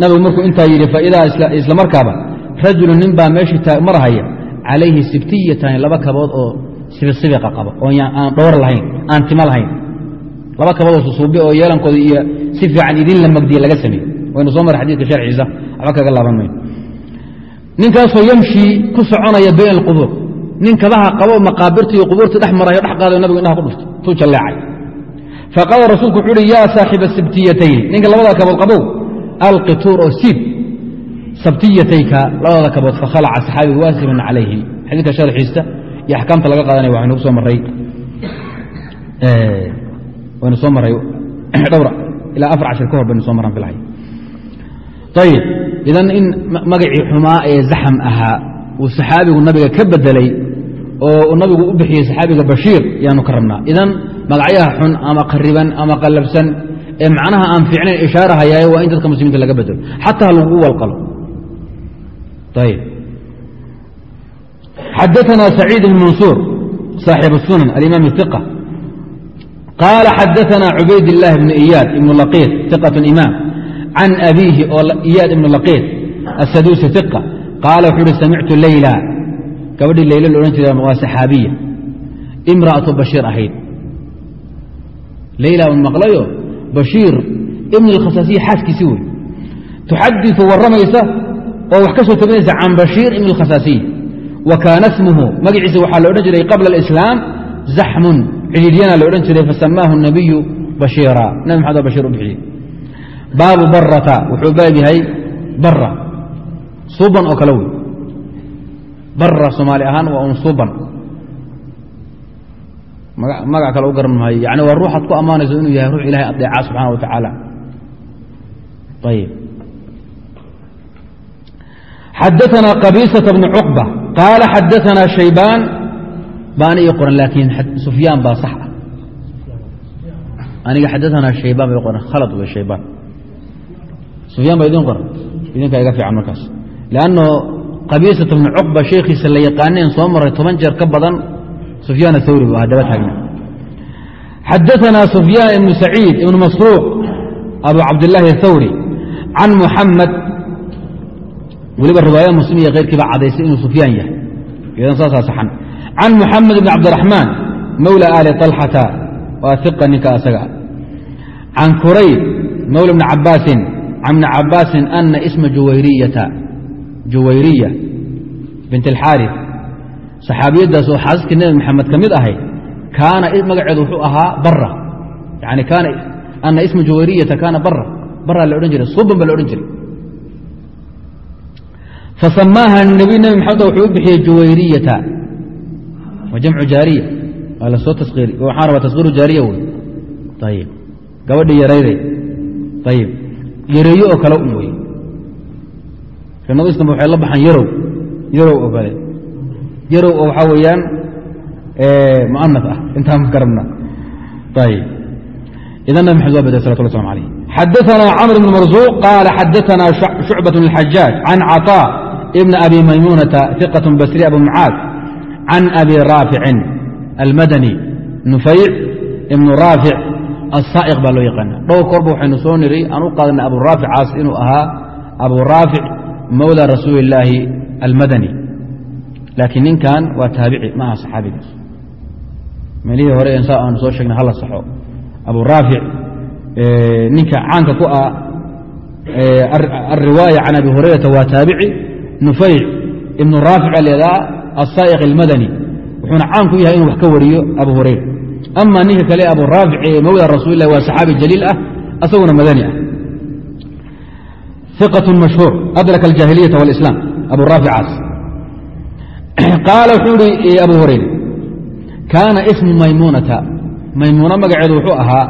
nabigu markuu intaa yidhi faidaa isla rajulu nin baa meeshii marahaya calayhi sibtiyatan laba kabood oo sibiqsibiqa qaba oo aan dhowr lahayn aan timo lahayn. Laba kabood oo susuubi oo yeelankooda iyo si fiican idin la magdiye laga sameeye waynu soo maray xadiidka sharciisa waxba kaga laaban mayno. Ninkaasoo yamshii ku soconaya bayna alqubuur nin kabaha qabo maqaabirta qubuurta dhex marayo dhex qaadayo nabigu indhaha ku dhuftay tuu jalleecay faqaala rasuulku wuxuu uhi yaa saaxiba sibtiyatayn ninka labada kabood qabow alqi tuur oo siib. Sabtiyatayka labada kabood fakhalaca saxaabigu waasiban calayhi. Xadiidka sharxiista iyo axkaamta laga qaadanaya waxaynu ku soo marray waynu soo marray [CLEARS THROAT] dhowra ilaa afar cashir ka hor baynu soo marran filhay ayib idan in magacii xumaa ee zaxam ahaa uu saxaabigu nabiga ka bedelay oo nabigu u bixiyey saxaabiga bashiir yaanu ka rabnaa. Idan magacyaha xun ama qariban ama qallabsan ee macnaha aan fiicnayn ishaarahayaaye waa in dadka muslimiinta laga bedelo xataa lagu walqalo. Ayib xadaثna سacيid بن maنsuur صaaxib الsunan alimaam الثiqة qaala xadaثna cubayd الlah بn iyaad ibn laqiid ثiqaة imaam can abiihi oo iyaad ibn laqiid asaduusi ثiqة qaala wuxuu uhi samictu leyla gabadhii leyla la odhan jira waa saxaabiya imra'atu bashiir ahayd leyla un maqlayo bashiir ibn اlkhasaasiya xaaskiisi wey tuxadiثu warramaysa oo wax ka soo tabinaysa can bashiir ibn اlkhasaasiy wa kaana smuhu magaciisa waxaa la odhan jiray qabla alislaam zaxmun cidhiidhyanaa la odhan jiray fasamaahu nabiyu bashiira. Nabi maxamed bashir u bixiyey. Baabu barata wuxuu baab yahay bara suuban oo kale wey bara soomaali ahaan waa un suuban. Magac kale u garan maayo. Yani waa ruuxaad ku ammaanayso inuu yahay ruux ilahay adeecaa subxaana wa tacaala. Ayb xadaana qabiisata cuqba qaala xadaanaa shaybaan baan ii qoran laakiin sufyaan baa sax ah aniga xadaanaa shaybaan ba qoran khalad wey shaybaan sufyaan baa idin qoran idinkaa iga fiican markaas lanno qabiisat bnu cuqba sheekhiisa la yaqaaneen soo maray toban jeer ka badan sufyaan ahawri bu hadaba taagna xadaanaa sufyaan ibnu saciid ibnu masruuq abu cabdilaahi ahawri can muxamed weliba riwaayada muslim iyo keyrkiiba cadaysay inuu sufyaan yahay. Idan saasaa saxan. Can muxamed bn cabdiraxmaan mowla ali طalxata waa iqa ninka asaga can kurayb mowla bni cabaasin can bni cabaasin ana isma juwayriyata juwayriya bint اlxaarif saxaabiyaddaas oo xaasaskii nebi maxamed ka mid ahay kaana magaceedu wuxuu ahaa bara yani ana isma juwayriyata kaana bara baraa la odhan jiray suuban baa la odhan jiray fasamaaha nabiy nebi maxamed wuxuu u bixiyey juwayriyata waa jamcu jaariya waa lasoo taskhiiri waxaan rabaa taskhiiru jaariya wey ayib gabadhii yarayday ayib yareeyo oo kale un wey reernadu istanba waxay la baxaan yarow yarow oo kale yarow oo waxaa weeyaan mu'anas ah intaan ka rabna ayb idan nabi maxamed waa baday salawatullah slam alayh xadaثna cmr bn marzuuq qaala xadaثna shucbaة الxajaaج can caطاء bn abi maymunata ثiqaة basri abu mucaad can abi raaficin almadani nufayc ibnu raafic asaa'iq baa loo yaqaana dhowr koorba waxaynu soo niri aan u qaadanay abu raaficaas inuu ahaa abu raafic mawla rasuuli illaahi almadani. Laakiin ninkan waa taabici ma aha saxaabigaas. Meelihii hore saa aanu soo sheegnay hala saxo. Abu raafic ninka caanka ku ah alriwaaya can abi hurayrata waa taabici nufayc ibnu raafic baa leedaa asaa'iq almadani wuxuuna caan ku yahay inuu wax ka wariyo abu hurayra ama ninka kale abu raafic ee mawla rasuulilah waa saxaabi jaliil ah asaguna madani ah iqat mashhuur adraka aljaahiliyata walislaam abu raaficaas qaala wuxuu ihi abu hurayra kaana ismu maymuunata maymuuna magaceedu wuxuu ahaa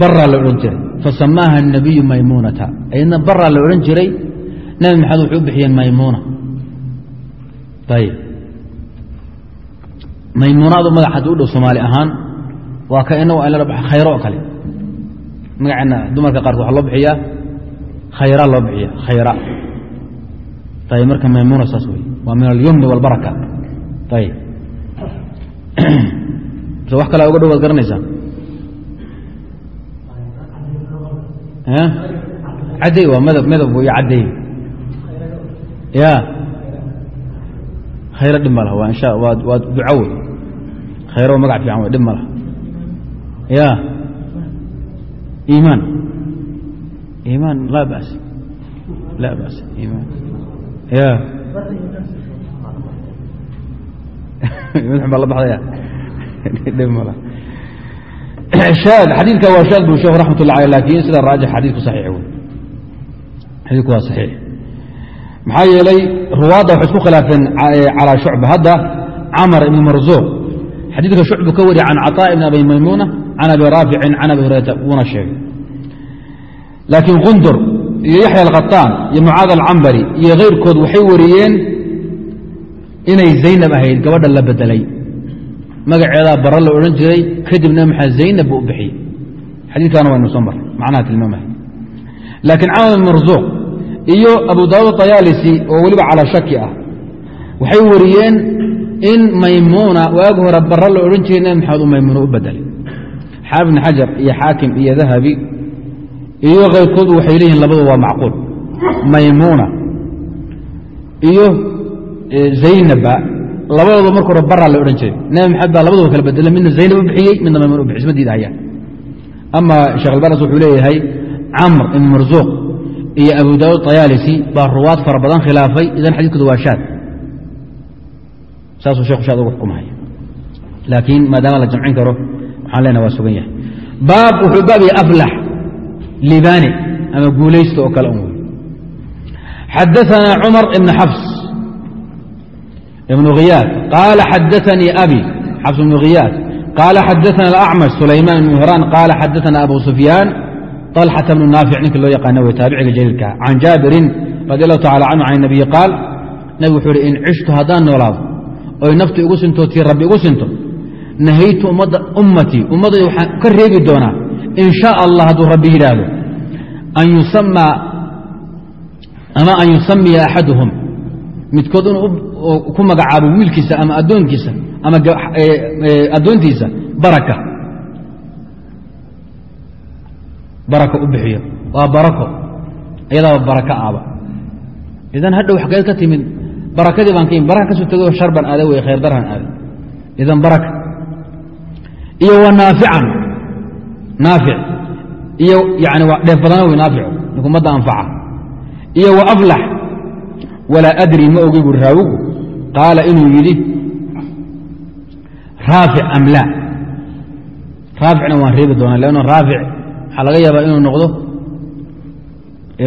baraa la odhan jiray fasamaaha الnabiyu maymuunata ayadna baraa la odhan jiray nabi maxamed wuxuu u maymuuna ayb magac haddii u dhow soomaali ahaan waa ka inagu ayla khayro kale. Magaceena dumarka qaarkood waxa loo bixiyaa khayra loo bixiya khayra. Ayb marka maymuuna saas wey waa min alyumni wاlbaraka ayb se [CLEARS THROAT] wax kale uga dhow waad garanaysaa? Cadey waa madab madab iyo cadey ya. Khayro dhib ma laha waa wey khayro magac fiican wey dhib ma laha ya. Iimaan. Iimaan laa bas laa bas iimaan. Ya. Madax [LAUGHS] baa la baxdaya dhib ma laha shaad xadiidka waa shaad bu sheekhu raxmat ullah aleh laakiin sida raajix xadiidku saxiix wey xadiidku waa saxiix maxaa yeelay ruwaadda waxay isku khilaafeen calaa shucba hadda camar ibn marzuuq xadiidka shucbu ka wariya can caطaa ibn abi maymuuna can abi raaficin can abi hurayrata wuuna sheegay. Laakiin qundur iyo yaxya alkhaطaan iyo mucaad alcambari iyo keyrkood waxay wariyeen inay zaynab ahayd gabadha la bedelay. Magaceedaa bara la odhan jiray kadib nabi maxamed zaynab u bixiyey. Xadiidkaana waynu soo marray macnaha tilmaamaya laakiin camar ibn marzuuq iyo abu daawud ayaalisi oo weliba calaa shaki ah. Waxay wariyeen in maymuuna waagi hore bara la odhan jiray nabi maxamed uu maymuuna u bedelay xaafid ibn xajar iyo xaakim iyo dahabi iyo keyrkoodu waxay leeyihiin labadu waa macquul. Maymuuna iyo zaynaba labadooda marka hore baraa la odhan jiray. Nabi maxamed baa labadooda kala bedelay midna zaynab u bixiyey midna maymuun u bixiyey. Isma diidahayaan ama sheekh albaras wuxuu leeyahay camr ibn marzuuq iyo abu daawud ayaalisi baa ruwaad fara badan khilaafay idan xadiidkooda waa shaad saasuu shekhu shaad ugu xukumahaya laakiin maadaama la jamcin karo waxaan leenaha waa sugan yahay baab wuxuu baab yahay aflax libaani ama guulaysta oo kale un wey xadaثana cumar ibn xafs ibn khiyaad qaala xadaثanii abi xafs ibn khiyaad qaala xadaثana alacmash sulaymaan ibn mhraan qaala xadaثana abu sufyaan طلxة بن naafic ninka loo yaqaana wey taabiciga jaliilka can jaabirin radi allahu tacala canhu can nabiyi qaal nabig wuxuu uhi in cishtu haddaan noolaado oy naftu igu sinto tii rabbi igu sinto nahaytu ummatii ummadday waxaan ka reebi doonaa in sha allah hadduu rabbi yidhaahdo an yusamaa ama an yusamiya axaduhum midkood inuu ku magacaabo wiilkiisa ama addoonkiisa ama addoontiisa baraka baraka u bixiyo. Waa barako. Iyadaaba baraka aba idan hadhow xageed ka timid barakadii baan ka baraka ka soo tego shar baan aada wey khayr daraan aada. Idan baraka. Iyo wa naafican. Naafic. Iyo yani waa dheef badana wey naaficu. Nink ummadda anfaca iyo wa aflax. Walaa adri ma ogi buri raawigu. Qaala inuu yidhi raafic am laa? Raaficna waan reebi doonaa lanno raafic waxaa laga yaabaa inuu noqdo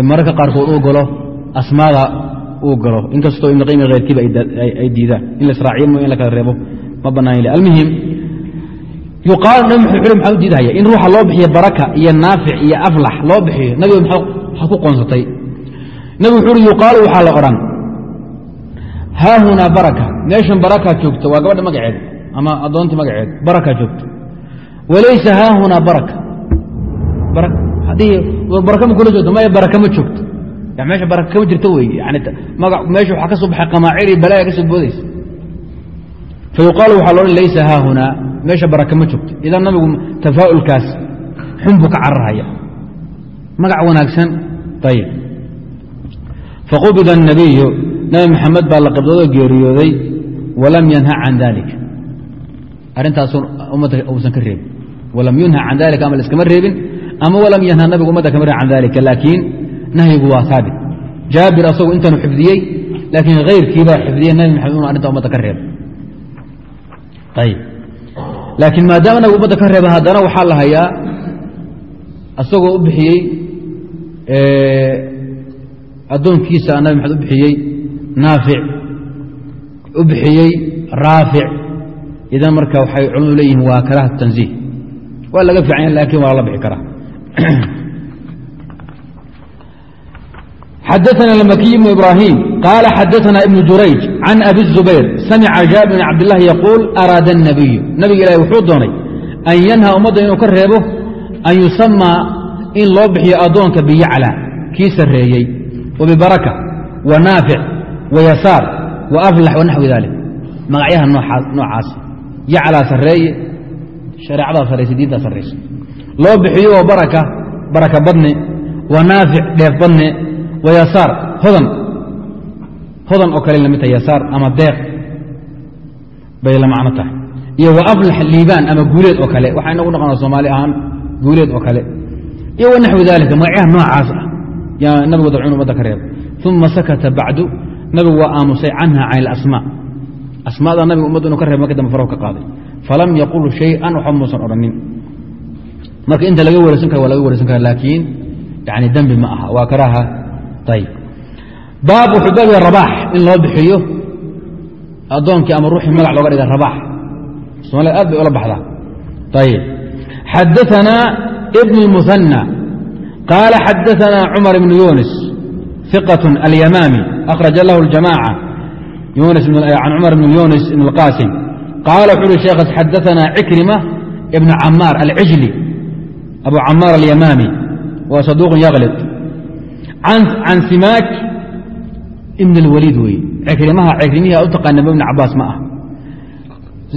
mararka qaarkood uu galo asmaada uu galo. Inkastoo ibn qayim keyrkiiba ay diidaan. In la israaciyo mo in la kala reebo ma bannaan almuhim yuqaal nabi mxuu maxaa u diidahaya? In ruuxa loo bixiyo baraka iyo naafic iyo aflax loo bixiyo nabiga maxaa ku qoonsatay? Nabigu wuxuu uhi yuqaalu waxaa la odhan haahunaa baraka meeshan barakaa joogto waa gabadha magaceed ama addoontii magaceed barakaa joogto walaysa haahunaa baraka baraka ma kula joogto maya baraka ma joogto. Meesha baraka kama jirto wey meesha waxaa ka soo ma joogto. Idan nabigu tafaa'ulkaas xun buu ka cararhaya magac wanaagsan. Ayib faqubida الnabiyu nabi baa la geeriyooday walam yanha can dalik arrintaas ummadda uusan ka reebin. Walam yunha can dalika ama laiskama reebin ama walam yanha nabigu umadda kama reebin can dalika laakiin nahyigu waa haabit jaabir asagu intaanu xifdiyey laakiin hayrkiibaa xifdiyey nabi maxamed inu arrinta umadda ka reebo. Ayib laakiin maadaama nabigu umadda ka reeba haddana waxaa la hayaa asagoo u bixiyey addoonkiisa nabi maxamed u bixiyey naafic u bixiyey raafic. Idan marka waxay culamadu leeyihiin waa karaha tanziih. Waa laga fiicanya laakiin waa la bixi karaa xadaثna الmakiي بن ibrahim qala xadaثna ibn jurayj can abi الزubayr samca jaabir bn cabdالlahi yaquul araada الnabiyu nabiga ilahi wuxuu doonay an yanha ummadda inuu ka reebo an yusamaa in loo bixiyo addoonka biyacla kii sarreeyey wabibaraka wa naafic wa yasaar wa aflax wa naxwi dalik magacyaha noocaas yaclaa sarreeye shareecadaa sarraysa diintaa sarraysa loo bixiyo oo baraka baraka badne wa naafic dheef badne wa yasaar hodan hodan oo kale la mid tahay yasaar ama deeq bay la macno tahay. Iyo wa aflax liibaan ama guuleed oo kale waxaa inagu dhaqana soomaali ahaan guuleed oo kale. Iyo wa naxwi dalika magacyaha noocaas ah yaa nabigu dabcun umadda ka reeba uma sakata bacdu nabigu waa aamusay canha can ilasmaa asmaada nabiga umaddu inu ka reeba marka dambe farahu ka qaaday. Falam yaqul shay-an waxba muusan odhanin marka inta laga weerarsan kara waa laga weerarsan kara laakiin yani dembi ma aha waa karaaha ayib baab wuxuu baabya rabaax in loo bixiyo addoonkii ama ruuxii magac looga dhiga rabaax soomaalida aad bay ula baxdaa ayib xadaثna ibn الmuثanى qaala xadaثna cumar ibn yunis ثiqaة alyamaami akhraja lahu اljamاعة can cumar bn yunis ibn اlqasim qaala wuxu uhi sheekhas xadaثna cikrima ibn camaar alcijli abu camaar alyamaami wa saduuq yaklid can simaak ibn اlwaliid wey cikrimaha cikrimihi u taqaana ibn cabaas ma ah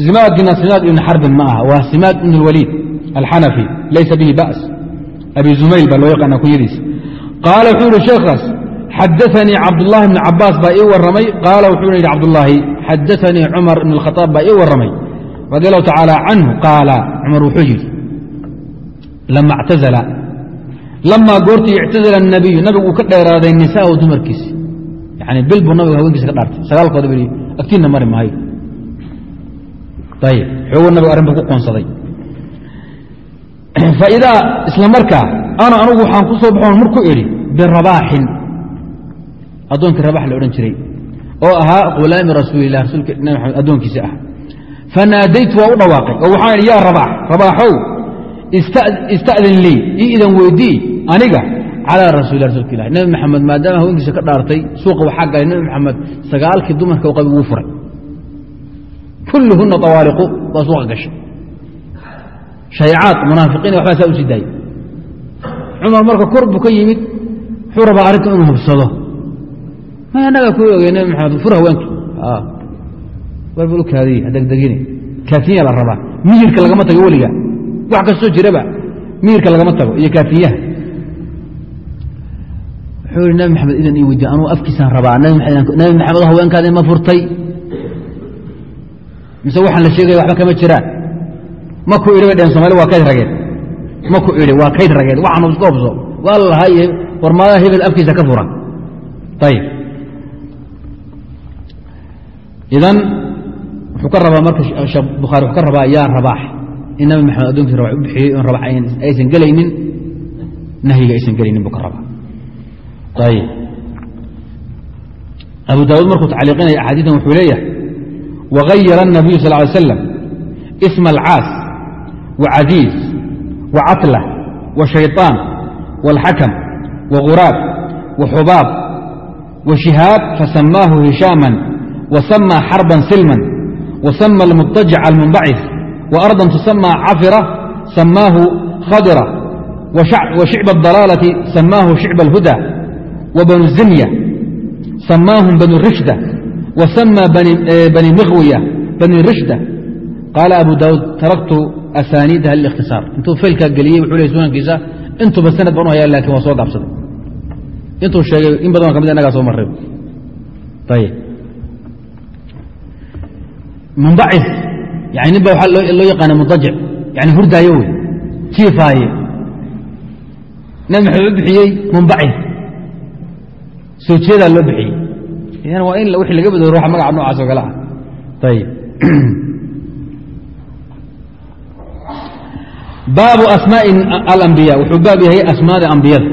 simaakina simaak ibn xarbin ma aha waa simaak ibn اlwaliid alxanafi laysa bihi ba's abi zumayl baa loo yaqaana kunyadiisa qaala wuxuu yihi sheekhaas xadaanii cabdulaahi bn cabaas baa ii waramay qaala wuxuu yidhi cabdulaahi xadaanii cumar ibn اkhaaab baa ii waramay radi allahu tacaala canhu qaala cumar wuxuu yidhi lama ctazala lamaa goortii ictazala الnabiyu nabigu uu ka dheeraaday nisaahu dumarkiisi. Yani bil buu nabigu haweenkiisa ka dhaartay. Sagaalkooda b agtiinna mari maayo ayib xoogo nabigu arrin buu ku qoonsaday. [CLEARS THROAT] Faidaa isla markaa ana anugu waxaan ku soo baxoon markuu idhi birabaaxin. Addoonkii rabax la odhan jiray oo ahaa khulaami rasuulilah rasuulka nabi maxamed addoonkiisi ah. Fanaadaytu waa u dhawaaqay. Oo waxaan idhi yaa rabaax rabaaxow ista'din lii. Ii idan weydii aniga calaa rasuuli rasulka ilah nabi maxamed maadaama haweenkiisa ka dhaartay suuqa waxaa galay nabi maxamed sagaalkii dumarka qabi wuu furay. Kulluhunna awaariqu waa suuqa gashay. Shaycaad munaafiqiin waxbaa saa u sii cumar marka kor buu ka yimid wuxuu rabaa arrinta inuu hubsado. May annagaa ku ogey nabi maxamed fur haweenki. War bal u kaadiye hadegdegine kaafiya la rabaa. Miyirka lagama tago weliga wax kastoo jiraba miyirka lagama tago iyo kaafiyaha. Wuxuu yihi nabi maxamed idan ii weydiye anuu afkiisaan rabaa nabi maxamed haweenkaadi ma furtay. Mise waxaan la sheegaya waxba kama jiraan ma ku idhi bay dheheen somali waa kayd rageed ma ku idhi waa kayd rageed waxaan iska hubso waa la lahaye war maadaa hebel afkiisa ka fura ayib idan wuxuu ka rabaa marka bukhaari wuxuu ka rabaa yaa rabaax in nabi maxamed addoonkiisa rabax u bixiyey in rabax aysan gelaynin nahyiga aysan gelaynin buu ka rabaa ayib abu daawuud markuu tacliiqinaya axaadiidan wuxuu leeyahay wagayara الnabiyu sal ly slam isma alcaas wacadiiz wacatlah washayطaan wاlxakam waguraab waxubaab washihaab fasamaahu hishaama wasama xarban silman wasama almutajac almunbacif waardan tusama cafira samaahu khadira وشhicب الضلالة samaahu شhicب الهudى وبنو الزمية samaahum bني الرشhdة وسmى bني مkhوية bني رشhdة qاaل أبو dاود taraktu أsاniidha للاkhtisاar intuu faylkaa geliyey wuxuu ley sunankiisa intuba sanad baan u haya lakin waa soo gaabsaday intuu sheegay in badan ka mid inagaa soo maray ayb munbacif yani nin ba waxaa loo yaqaana mudajic yani hurdaayo wey jiifaaye nabi maxamed u bixiyey munbacif soo jeedaa loo bixiyey yan waa in wixii laga badooy ruuxa magaca noocaas oo kale ah ayib baabu asmaaءi alambiya wuxuu baab yahay asmaada ambiyada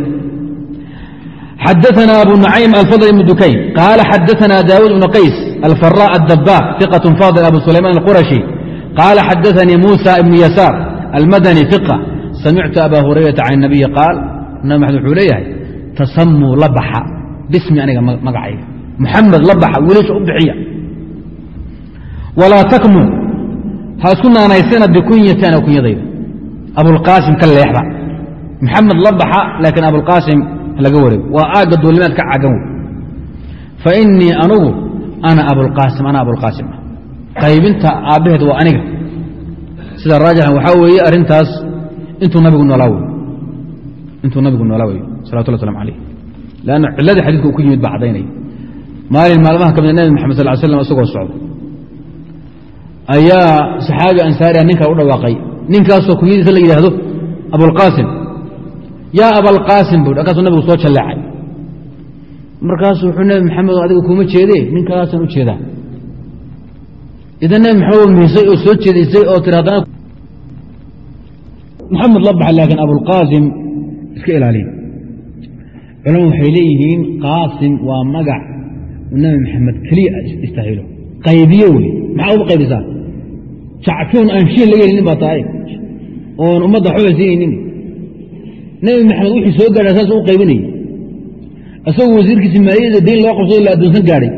xadaثna abu nucaym alfadl ibn dukayn qaala xadaثna daawuud ibn qays alfara adabاq ثiqaة fadl abu sulayman alqurashi qaala xadaثanii musa ibn yasaar almadani ثiqa samictu aba hurayrata can الnabiyi qaal nabi maxamed wuxuu leeyahay tasamuu la baxa bismi aniga magacayga muxamed la baxa wiilasha u bixiya walaa takmu ha isku naanaysana bikunyati ana kunyadayda abulqaasim ka leexda maxamed la baxa laakiin abulqaasim laga wareego waa aagga duulimaad ka cagan wey fa inii anugu ana abulqaasim ana abulqaasim ah qaybinta aabbaheed waa aniga. Sida raajixan waxaa weeye arrintaas intuu nabigu noolaa wey salawatullah slam alayh lanna ciladii xadidka uu ku yimid baa caddaynaya. Maalin maalmaha ka mida nabi maxamed sal slam isagoo socda ayaa saxaabi ansaariya ninkaa u dhawaaqay. Ninkaasoo kunyadiisa la yidhaahdo abulqaasim yaa abalqaasim bu markaasuu nabigu soo jalleecay markaasuu wuxuu nebi maxamed adiga kuma jeedee? Ninkaasaan u jeedaa idan nebi maxamed miisay oo soo jeedisay oo tiri haddana maxamed la baxa laakiin abulqaasim iska ilaaliya culama waxay leeyihiin qaasim waa magac nabi maxamed keliya istaahilo. Qaybiyo wey maxaa uga qaybisaa jacfuun aan shiin laga helinin baa tahay oon ummadda waxba siinaynin nebi maxamed wixii soo gaadha saas u qaybinayay. Isagoo wasiirkiisi maaliyada dayn loo qabsado la addoonsan gaadhay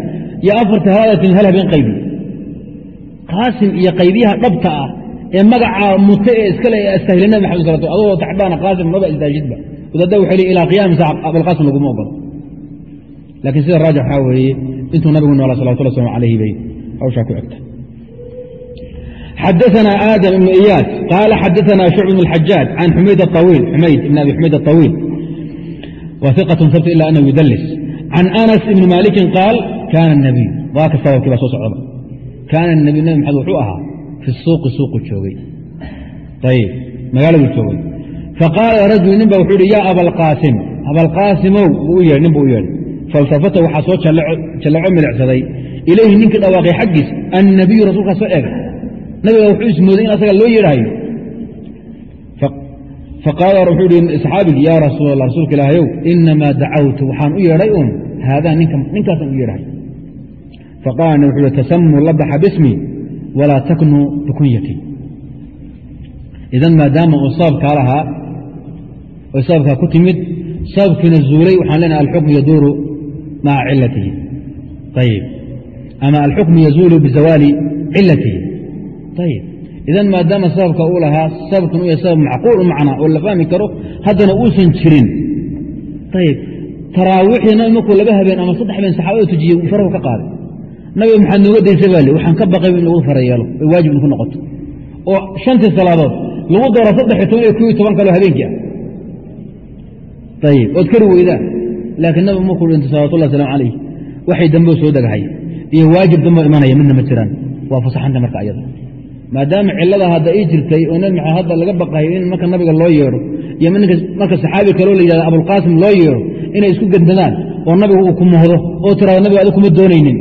iyo afarta halaadatin hal habeen qaybi qaasim iyo qaybiyaha dhabta ah ee magaca mute ee iskale ee astaahila nabi maxamed sal adoo taxbaana qaasim maba istaashidba wadaadda waxay leey ilaa qiyaami saac abalqaasim laguma ogolo laakiin sida raajix waxaa weeye intuu nabigu noolaa salawatullah waslamu alayhi bay hawshaa ku egta xadaثna aadam ibn iyaas qaala xadaثna shucb bn اxajaaj can xumayd awiil xumayd ibn abi xumayd aطawiil wa iqaة sabt ila anahu yudalis can anas ibni malikin qaal kaana الnabiy waa ka sababkii baa soo socda kaana nabi maxamed wuxuu ahaa fi suuqi suuqu joogay ayib magaaladuu joogay faqaala rajul nin wuxuu ihi ya abalqaasim abalqaasimow u yeedh nin u yeedhay faltafata waxaa soo jallaco milicsaday ilayhi ninkii dhawaaqay xaggiis annabiyu rasuulkaa soo eegay nabiga wuxuu ismooday in asaga loo yeedhahayo faqaala wuxuu ihi saxaabigi yaa rasuul rasuulka ilaahayow inamaa dacawtu waxaan u yeedhay uun haadaa ninkaasaan u yeedhahay faqaala wuxuu ihi tasamuu la baxa bismi walaa taknuu bikunyati idan maadaama uu sababkaa lahaa oo sababkaa ku timid sababkiina zuulay waxaan leenahay alxukmu yaduuru maca cilatihi ayib ama alxukmu yazuulu bizawaali cilatihi ayib idan maadaama sababka uu lahaa sababkan u yahay sabab macquul macnaa oo la fahmi karo haddana uusan jirin ayib taraawiixdii nabi markuu laba habeen ama saddex habeen saxaabada tujiyey uu farahu ka qaaday nabiga maxaad nooga daysa baa li waxaan ka baqay in lagu fara yeelo oy waajib idinku noqoto oo shantii salaadood lagu dooro saddex iyo toban iyo kob iyo toban kaloo habeenkii ah. Ayib ood kari weydaan. Laakiin nabigu markuu dhintay salawatullah waslamu calayh waxay dambe soo deghay. Iyo waajib dambe imanaya midna ma jiraan. Waa fasaxanta marka ayada. Maadaama cilada hadda ii jirtay oo nabi maxamed hadda laga baqayo in marka nabiga loo yeedho iyo marka saxaabi kaloo la yidhahdo abulqaasim loo yeedho inay isku gandadaan oo nabigu uu ku mohdo oo tirado nabiga adi kuma doonaynin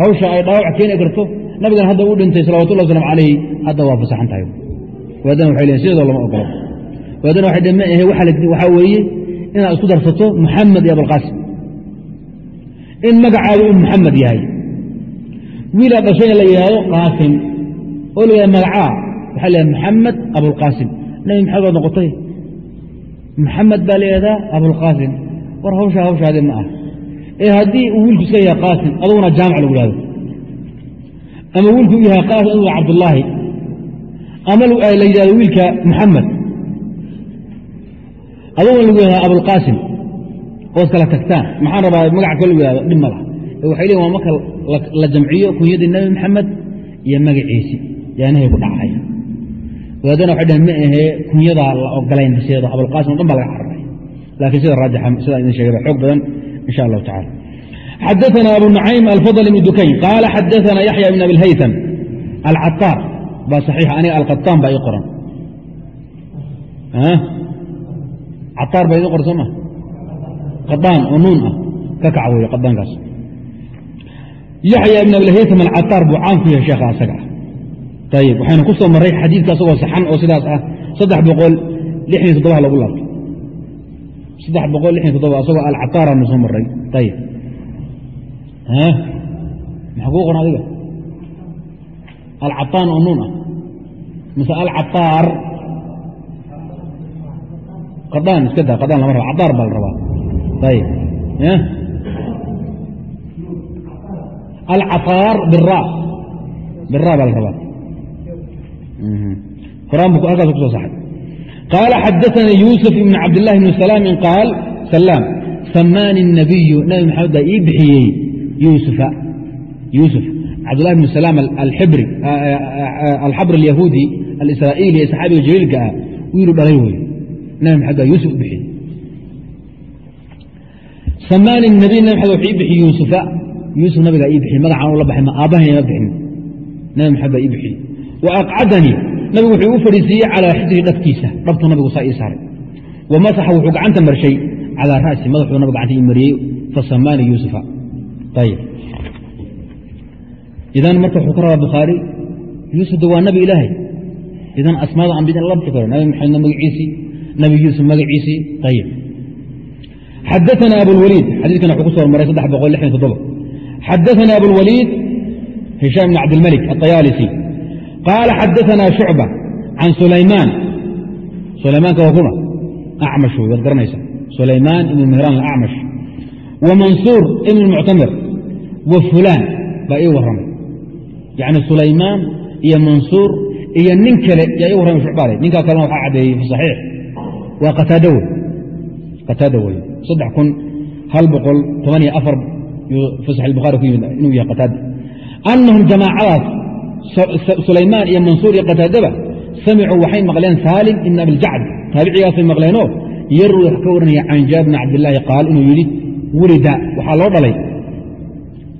hawsha ay dhaawac keeni karto nabigan hadda uu dhintay salawatullah waslamu calayhi hadda waa fasaxan tahay waadana waxay leeyiin sidoo lama ogolo. Waadana waxay dheen ma ahe waxaa weeye inaad isku darsato muxamed iyo abulqaasim in magacaadu uu muxamed yahay. Wiilaa dhashayna la yidhaahdo qaasim oo la magacaa waxaa la yidhahda maxamed abulqaasim nabi maxamed baad noqotay. Maxamed baa la yidhahdaa abulqaasim war hawshaa hawshaadi ma ah ee haddii uu wiilku iska yahay qaasim aduguna jaamic lagu yihahdo ama wiilku u yahay qaasim aduga cabdullaahi. Ama la yidhahdo wiilka muxamed adoon lagu yahda abulqaasim ood kala tagtaan. Maxaan rabaa magaca koo lagu yahdo dhib ma waxay leeyin waa marka la jamciyo kunyadii nebi maxamed iyo magaciisi. Yaanahay ku dhacaya. Wadaadana waxay dhaheen ma ahee kunyadaa la ogolayn sideeda abulqaasim o dhan baa laga cararay laakiin sida raajixa sidaa idin sheegay xoog badan insha allahu tacala xadaثna abu nucaym alfadl ibn dukayn qaala xadaثna yaxya ibn abilhaytam alcataar baa saxiixa aniga alqataan baa ii qoran cataar baa idin qoran soo ma qadaan oo nuun ah ka kac weeye qadaankaas yaxya ibn abilhaytam alcataar buu caan ku yahay sheekha asaga ah ayib waxaynu ku soo marray xadiidka asagoo saxan saddex boqol lixdan toddoba asagoo alcataaraanu soo marray. Ayib maxaa kuu qoran adiga? Alcataan oo nuun ah. Mise alcataar. Qadaan iska daa qadaan lama raba. Cataar baa la rabaa. Ayib alcataar bira bira baa la rabaa. Quraan bu halkaas ku soo saxay qaala xadaثanii yuusuf ibn cabdالlahi bn salaamin qaal salaam samaani الnabiyu nabi maxamed baa ii bixiyey yuusufa yuusuf cabdulahi bn salaam alxibri alxabr alyahuudi alisraa'iili ee saxaabiga jaliilka ah wiilu dhalay wey nabi maxamed baa yuusuf u bixiyey samaani nabiy nabi maxamed wuxuu ii bixiyey yuusufa yuusuf nabigaa ii bixiyey magacaan u la baxay ma aabbahay ma bixin nabi maxamed baa ii bixiyey wa aqcadanii nabigu wuxuu u fadhiisiiyey calaa xijri dhabkiisa dhabtuu nabigu saa ii saaray. Wa wuxuu gacanta marshay calaa ra'si madaxuu nabigu gacanta ii mariyey fasamaani yuusufa. Ayib idan marka wuxuu ka rabaa bukhaari yuusuf de waa nabi ilaahay. Idan asmaada ambiyada la bixi karo nabi maxamedna magaciisii nabi yuusuf magaciisii ayib xadaana abulwaliid xadiikana wuxuu ku soo toddoba. Xadaana abulwaliid hishaam bn cabdilmalik aطayaalisi qaala xadaana shucba can sulaymaan sulaymaanka waa kuma acmash wey waad garanaysa sulaymaan ibn mihraan alacmash wa mansuur ibn muctamir wa fulaan baa ii warramay yacni sulaymaan iyo mansuur iyo nin kale yaa ii warramay shucbaale ninkaa kalena waxaa caddeeyey fi saxiix waa qataado wey qataada wey saddex kun hal boqol toban iyo afar fi saxi bukhari ku yimid inuu yahay qataada annahum jamaacadaas sulaymaan iyo mansuur iyo qataadaba samicuu waxay maqleen saalim ibn abiljacd taabicigaasay maqleenoo yarwi wax ka waranaya can jaabir bn cabdilaahi qaal inuu yidhi wulida waxaa loo dhalay.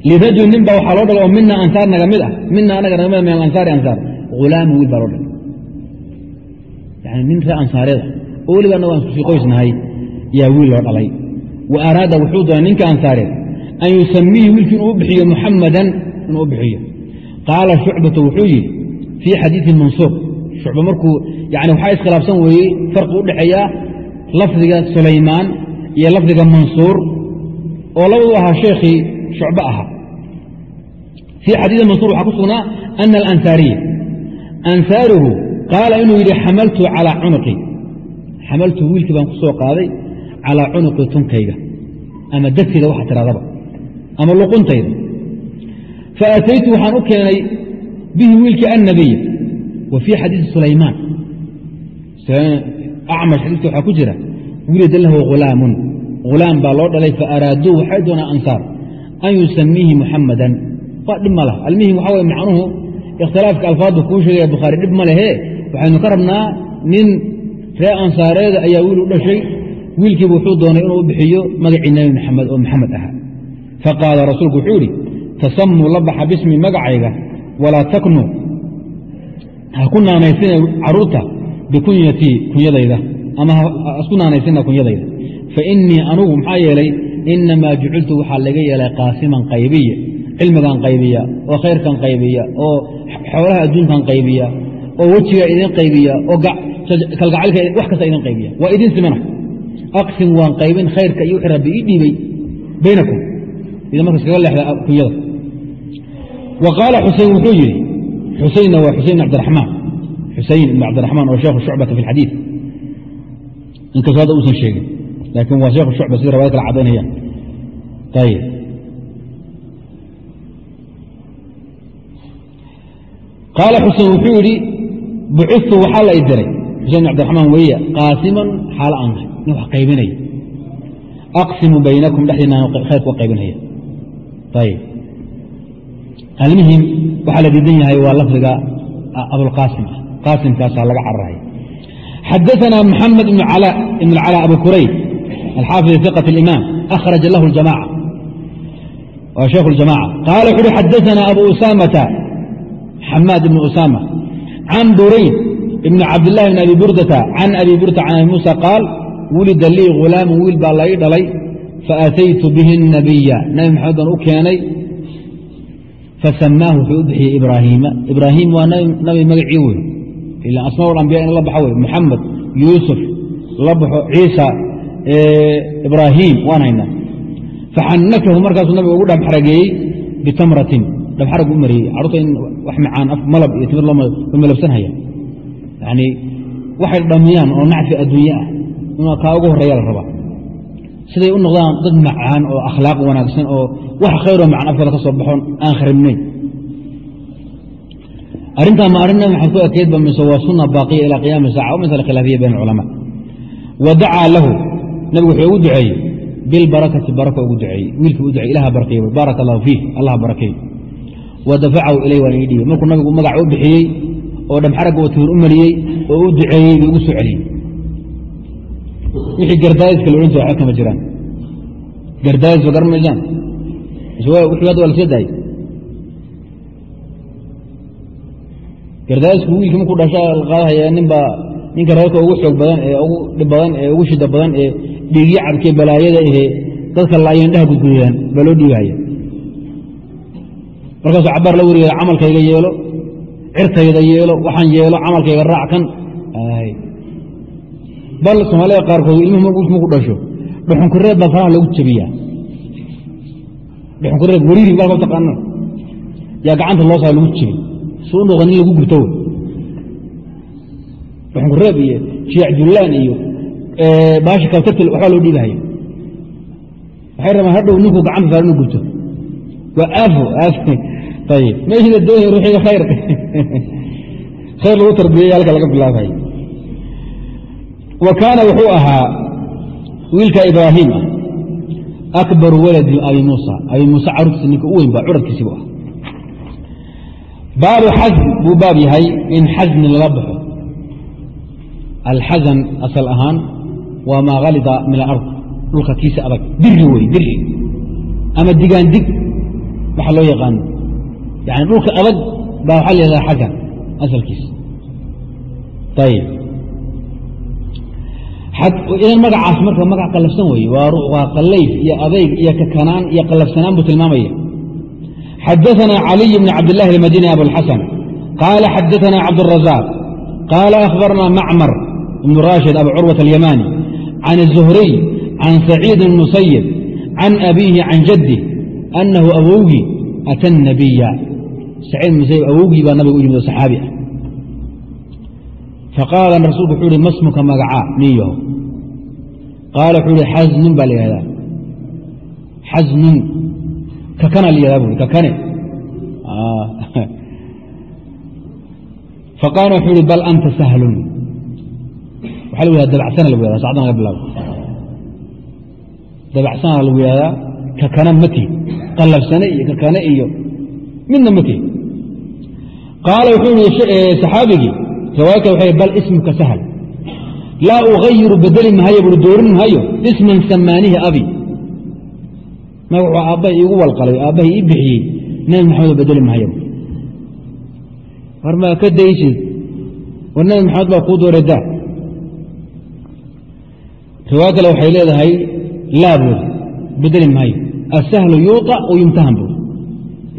Lirajul nin baa waxaa loo dhalay oo mina ansaar naga mid ah mina anaga naga mid min alansaari ansaar. Hulaamu wiil baa loo dhalay. Yani nin ree ansaareeda oo weliba annago aan iskusii qoysnahay yaa wiil loo dhalay. Wa araada wuxuu doonay ninka ansaareed an yusamiihi wiilkii inuu u bixiyo muxamadan inuu u bixiyo qaala shucbatu wuxuu yidhi fii xadiidi mansuur shucba markuu yani waxaa iskhilaafsan weeyey farqi u dhexeeya lafdiga sulaymaan iyo lafdiga mansuur oo labadu ahaa sheekhii shucbe ahaa fii xadiidi mansuur waxaa ku sugnaa ana alansaariya ansaaruhu qaala inuu yidhi xamaltu calaa cunuqi. Xamaltu wiilkii baan ku soo qaaday calaa cunuqi tunkayga. Ama degtayda waxa tiraadaba ama luquntayda fa ataytu waxaan u keenay bihi wiilkii annabiya wa fii xadiidi sulaymaan. Acmash xadiiska waxaa ku jira wulida lahu hulaamun hulaam baa loo dhalay faaraaduu waxay doonaan ansaar an yusamiihi muxamadan waa dhib ma lah almihim waxa weye macnuhu ikhtilaafka alfaaddu kuu sheegaya bukhaari dhib ma lehe waxaynu ka rabnaa nin ree ansaareeda ayaa wiil u dhashay. Wiilkiibu wuxuu doonay inuu u bixiyo magacii nebi maxamed oo maxamed ahaa. Faqaala rasuulku wuxuu idhi tasamuu la baxa bismi magacayga walaa taknuu ha ku naanaysina carruurta bikunyatii kunyadayda ama hasku naanaysina kunyadayda. Fa innii anugu maxaa yeelay inamaa juciltu waxaa laga yeelay qaasiman qaybiya cilmigan qaybiya oo khayrkan qaybiya oo xoolaha adduunkan qaybiya oo wejiga idin qaybiya oo kalgacaylka wax kasta idin qaybiya. Waa idin simana. Aqsim waan qaybin khayrka iyo wixii rabbi ii dhiibay baynakum idin marka iskaga leexda kunyada wa qaala xusein wuxuu yidhi xuseynna waa xusein cabdiraxmaan xusein ibn cabdiraxmaan oo sheekhu shucbata fi alxadiid inkastoo hadda uusan sheegin laakiin waa sheekhu shucba sida rawayad kala cadaynayaan ayib qaala xusein wuxuu yidhi bucitu waxaa la idiray xuseen bin abdiraxmaan weeye qaasiman xaalo aan nahay nin wax qaybinaya. Aqsimu baynakum dhexdiinaan khayrka u qaybinaya ayib almuhim waxaa la diidan yahay waa lafdiga abulqaasim ah qaasimkaasaa laga cararaya xadaثna mxamed ibn calا abu kurayb alxaafid iqة اimaam akhraja lahu اjamaca waa sheekh اjamaca qaala wuxu uhi xadaثna abu usamata xamaad ibn usama can burayd ibn cabdاllahi bn abi burdata can abi burdata can abi musa qaal wulida lii hulaamu wiil baa lai dhalay faataytu bihi الnabiya nabi maxamed baan u keenay fasamaahu wuxuu u bixiyey ibraahiima ibraahiim waa nabi magacii wey ila asmaa alambiya in la baxa wey muxamed yuusuf la baxo ciisa ibraahiim waan haynaa faxannakahu markaasuu nabiga ugu dhamxarageeyey bitamratin dhamxarag u mariyey carruurta in wax macaan malab iyo timir loo malabsanhaya yani waxay dhamiyaan oo nacfi adduunye ah in kaa ugu horreeya la rabaa siday u noqdaan dad macaan oo akhlaaq wanaagsan oo wax khayroo macaan afkooda ka soo baxoon aan kharibnayn. Arrintaa ma arrin nabi maxamed ku ekeydba mise waa sunna baaqiya ilaa qiyaami saaca o masala khilaafiya bayn alculamaa wa dacaa lahu nabigu wuxuu ugu duceeyey bilbarakati baraka ugu duceeyey wiilkii u ducey ilaha barakeey baaraka allahu fiih allah barakeey wa dafacahu ilay waan ii dhiibay markuu nabigu magac u bixiyey oo dhamxaragga uu tiir u mariyey oo u duceeyey buu ugu soo celiyey wixii gardaayiska la odhan jira waxba kama jiraan. Gardaayis ba garan maysaan? Wixii hadda waa la soo daayey gardaayisku wiilkii markuu dhasha qaadahaya ninbaa ninka reerka ugu xoog badan ee ugu dhib badan ee ugu shida badan ee dhiigyo cabkee balaayada ahee dadka laayendhaha gudgudayaan baa loo dhiibahaya markaasuu cabaar la weriya camalkayga yeelo cirtayda yeelo waxaan yeelo camalkayga raac kan bal soomaalida qaarkood ilmuhu marku dhasho. Dhuxunkureeb baa faraha lagu jabiyaa dhuxunkureeb weriiri baa taqaana yaa gacanta loo saa lagu jabi su u noqon in lagu gurto. Wey dhuxunkureeb iyo shiyac jullaan iyo baashi kaltatil waxbaa loo dhiibahaya waxay rabaan hadhow ninku gacanta saar inuu gurto. Waa aafo ayib meeshida doonay ruuxiga khayr. [LAUGHS] Khayr lagu tarbiyey halka laga bilaabay wa kaana wuxuu ahaa wiilka ibraahiim ah akbaru waladi abi muusa. Abi muuse carurtiisa ninka u weyn baa curadkiisii bu ah baabu xasn buu baab yahay in xasni lala baxo. Alxasan asal ahaan waa maa halida min alard dhulka kiisa adag diri wey diri ama digaan dig waxa loo yaqaano yani dhulka adag baa waxaa la yahahdaa xasan asalkiisa. Ayib idan magacaas marka magac qallafsan weye waa qallayf iyo adayg iyo kakanaan iyo qallafsanaan buu tilmaamaya xadaثna caliي bn cabdالlahi اmadini abuاlxasan qaala xadaثna cabdالraزاq qaala akhbarna macmar ibn rashid abu curwaة اlyamani can الzuhriy can saciid bn musayib can abihi can jadih anahu awowgii ata الnabiya saciid musayib awowgii baa nabiga u yimid oo saxaabi ah faqaala rasuulku wuxuu uhi masmuka magacaa niyaho qaala wuxuu ihi xasnun baa la yihahdaa xasnun kakana la yihahda bui kakane faqaala wuxuu ihi bal anta sahlun waxaa lagu yahda dabacsana lagu yahda sacdan laga bilaabo dabacsana lagu yihahdaa kakana mati qallafsane iyo kakane iyo midna mati qaala wuxuu ihi saxaabigii riwaaya kale waxay bal ismuka sahl laa ugayiru bedeli mahayo bui doorin mahayo isman samaanihi abi. Magaxuu aabbahay iigu walqalay aabbahay ii bixiyey nabi maxamed bedeli mahayo. War maa ka daysid war nabi maxamed baa kuu doore daa riwaaya kale waxay leedahay laa buuri bedeli mahayo. Asahlu yuuطa o yumtahan buuri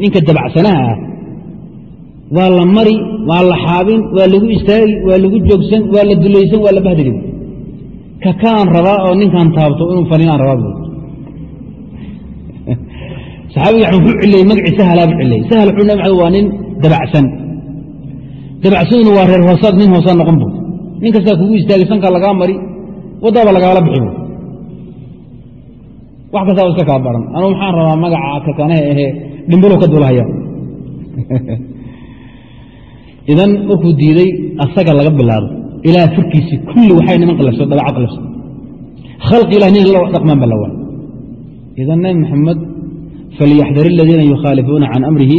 ninka dabacsanaha ah waa la mari waa la xaabin waa lagu istaagi waa lagu joogsan waa la dulaysan waa la bahdiri kakaan rabaa oo ninkan taabto inuu faniinaan rabaa bu [LAUGHS] saxaabiga waxaan ku cileyey magacii sahlaabu cileyey sahl wuxuu nabi waa nin dabacsan. Dabacsaduna waa reer hoosaad nin hoosaad noqon bu nin kastaa kugu istaagay sankaa lagaa mari waddaba lagaala bixi bu wax kastaaba iska kaa baran anugu maxaan rabaa magaca kakanaha ahee dhimbilow ka dulahaya [LAUGHS] idan markuu diiday asaga laga bilaabo ilaa firkiisii kulli waxay niman qalabsan dabeecad qalabsan khalqi ilah nin la dhaqmaan ba lawan idan nabi maxamed falyaxdar aladiina yukhaalifuuna can amrihi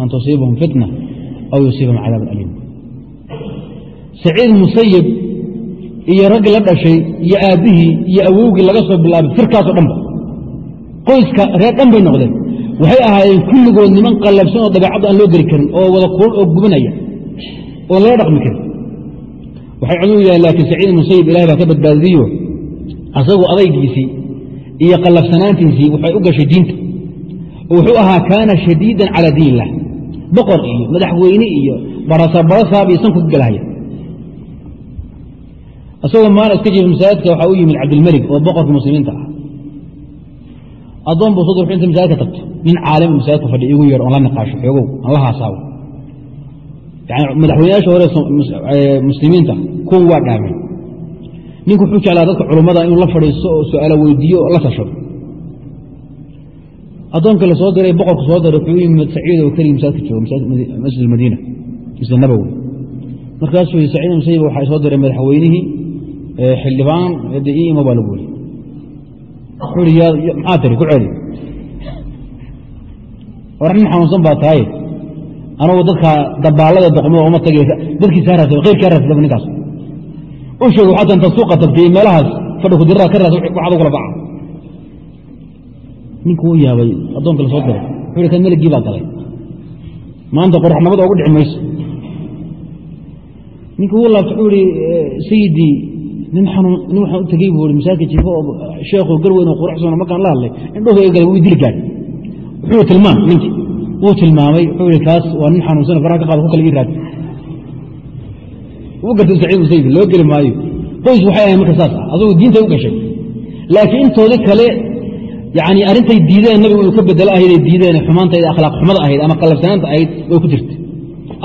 an tusiibahum fitna aw yusiibahum cadaabun aliim. Saciid musayib iyo raggii la dhashay iyo aabbihii iyo awowgii laga soo bilaabay firkaasoo dhanba qoyska reer dhan bay noqdeen waxay ahaayeen kulligood niman qallabsan oo dabeecaddu aan loo geli karin oo wada kulul oo gubanaya oo lala dhaqmi karin. Waxay coduu yahay laakiin saciid musayib ilahay baa ka badbaadiyo. Asagu adaygiisii iyo qallafsanaantiisii waxay u gashay diinta. Wuxuu ahaa kaana shadiidan calaa diin illah boqor iyo madaxweyne iyo barasaab iyo sanku ka galahaya. Isagoo maana iska jiifa masaajidka waxaa u yimid cabdilmelig oo boqorka muslimiinta ah addoon buu soo inta masaajidka tagto. Nin caalim masaajidka fadhi igu yeer oon la niqaasho xoogow aan la haasaabo yani madaxweynayaasha hore muslimiinta kuwan waa dhaameen ninku wuxuu jeclaa dadka culummada inuu la fadhiisto oo su'aalo weydiiyo oo la tashado addoonka la soo diray boqorku soo diray wuxuu yimid saciid oo keligii masaajidka jooga masjid madiina masjid nabowi markaasuu saciid musayib waxaa soo diray madaxweynihii xildhibaan de ii imo baa lagu weri wuxuu i maxaa tiri ku celi. War nin xanuunsan baa tahay. Anugu dadka dabaalada doqmada uma tagay. Dadkiisa ha raasa khayrkaa raasaba ninkaas. U sheeg waxaa inta suuqa tagtay meelahaas fadhi kudirada ka raas waxaad u kala baca. Ninku u yaabay addoonka la soo diray. Wuxuu hi kan meligii baa galay. Maanta qoraxnimada ugu dhici mayso. Ninka wuu laabta wuxuu ihi sayidii nin nin waxaan u tegey buu i masaajidka jiifo oo sheekho garweyn oo quruxsano markaan la hadlay indhuhu gal wuu dili gaadhay wuxuu tilmaam ninkii wuu tilmaamay wuxuu ihi kaas waa nin xanuunsan faraha ka qaada ku kala ii raadi. Wuu gartay saciid musayid loo geli maayo. Qoys waxay ahayn marka saas ah diintay u gashay. Laakiin intoodii kale yani arrintay diideen nabigu inuu ka bedelo ahayday diideen xumaantayda akhlaaq xumada ahayd ama qallafsanaanta ahayd way ku jirta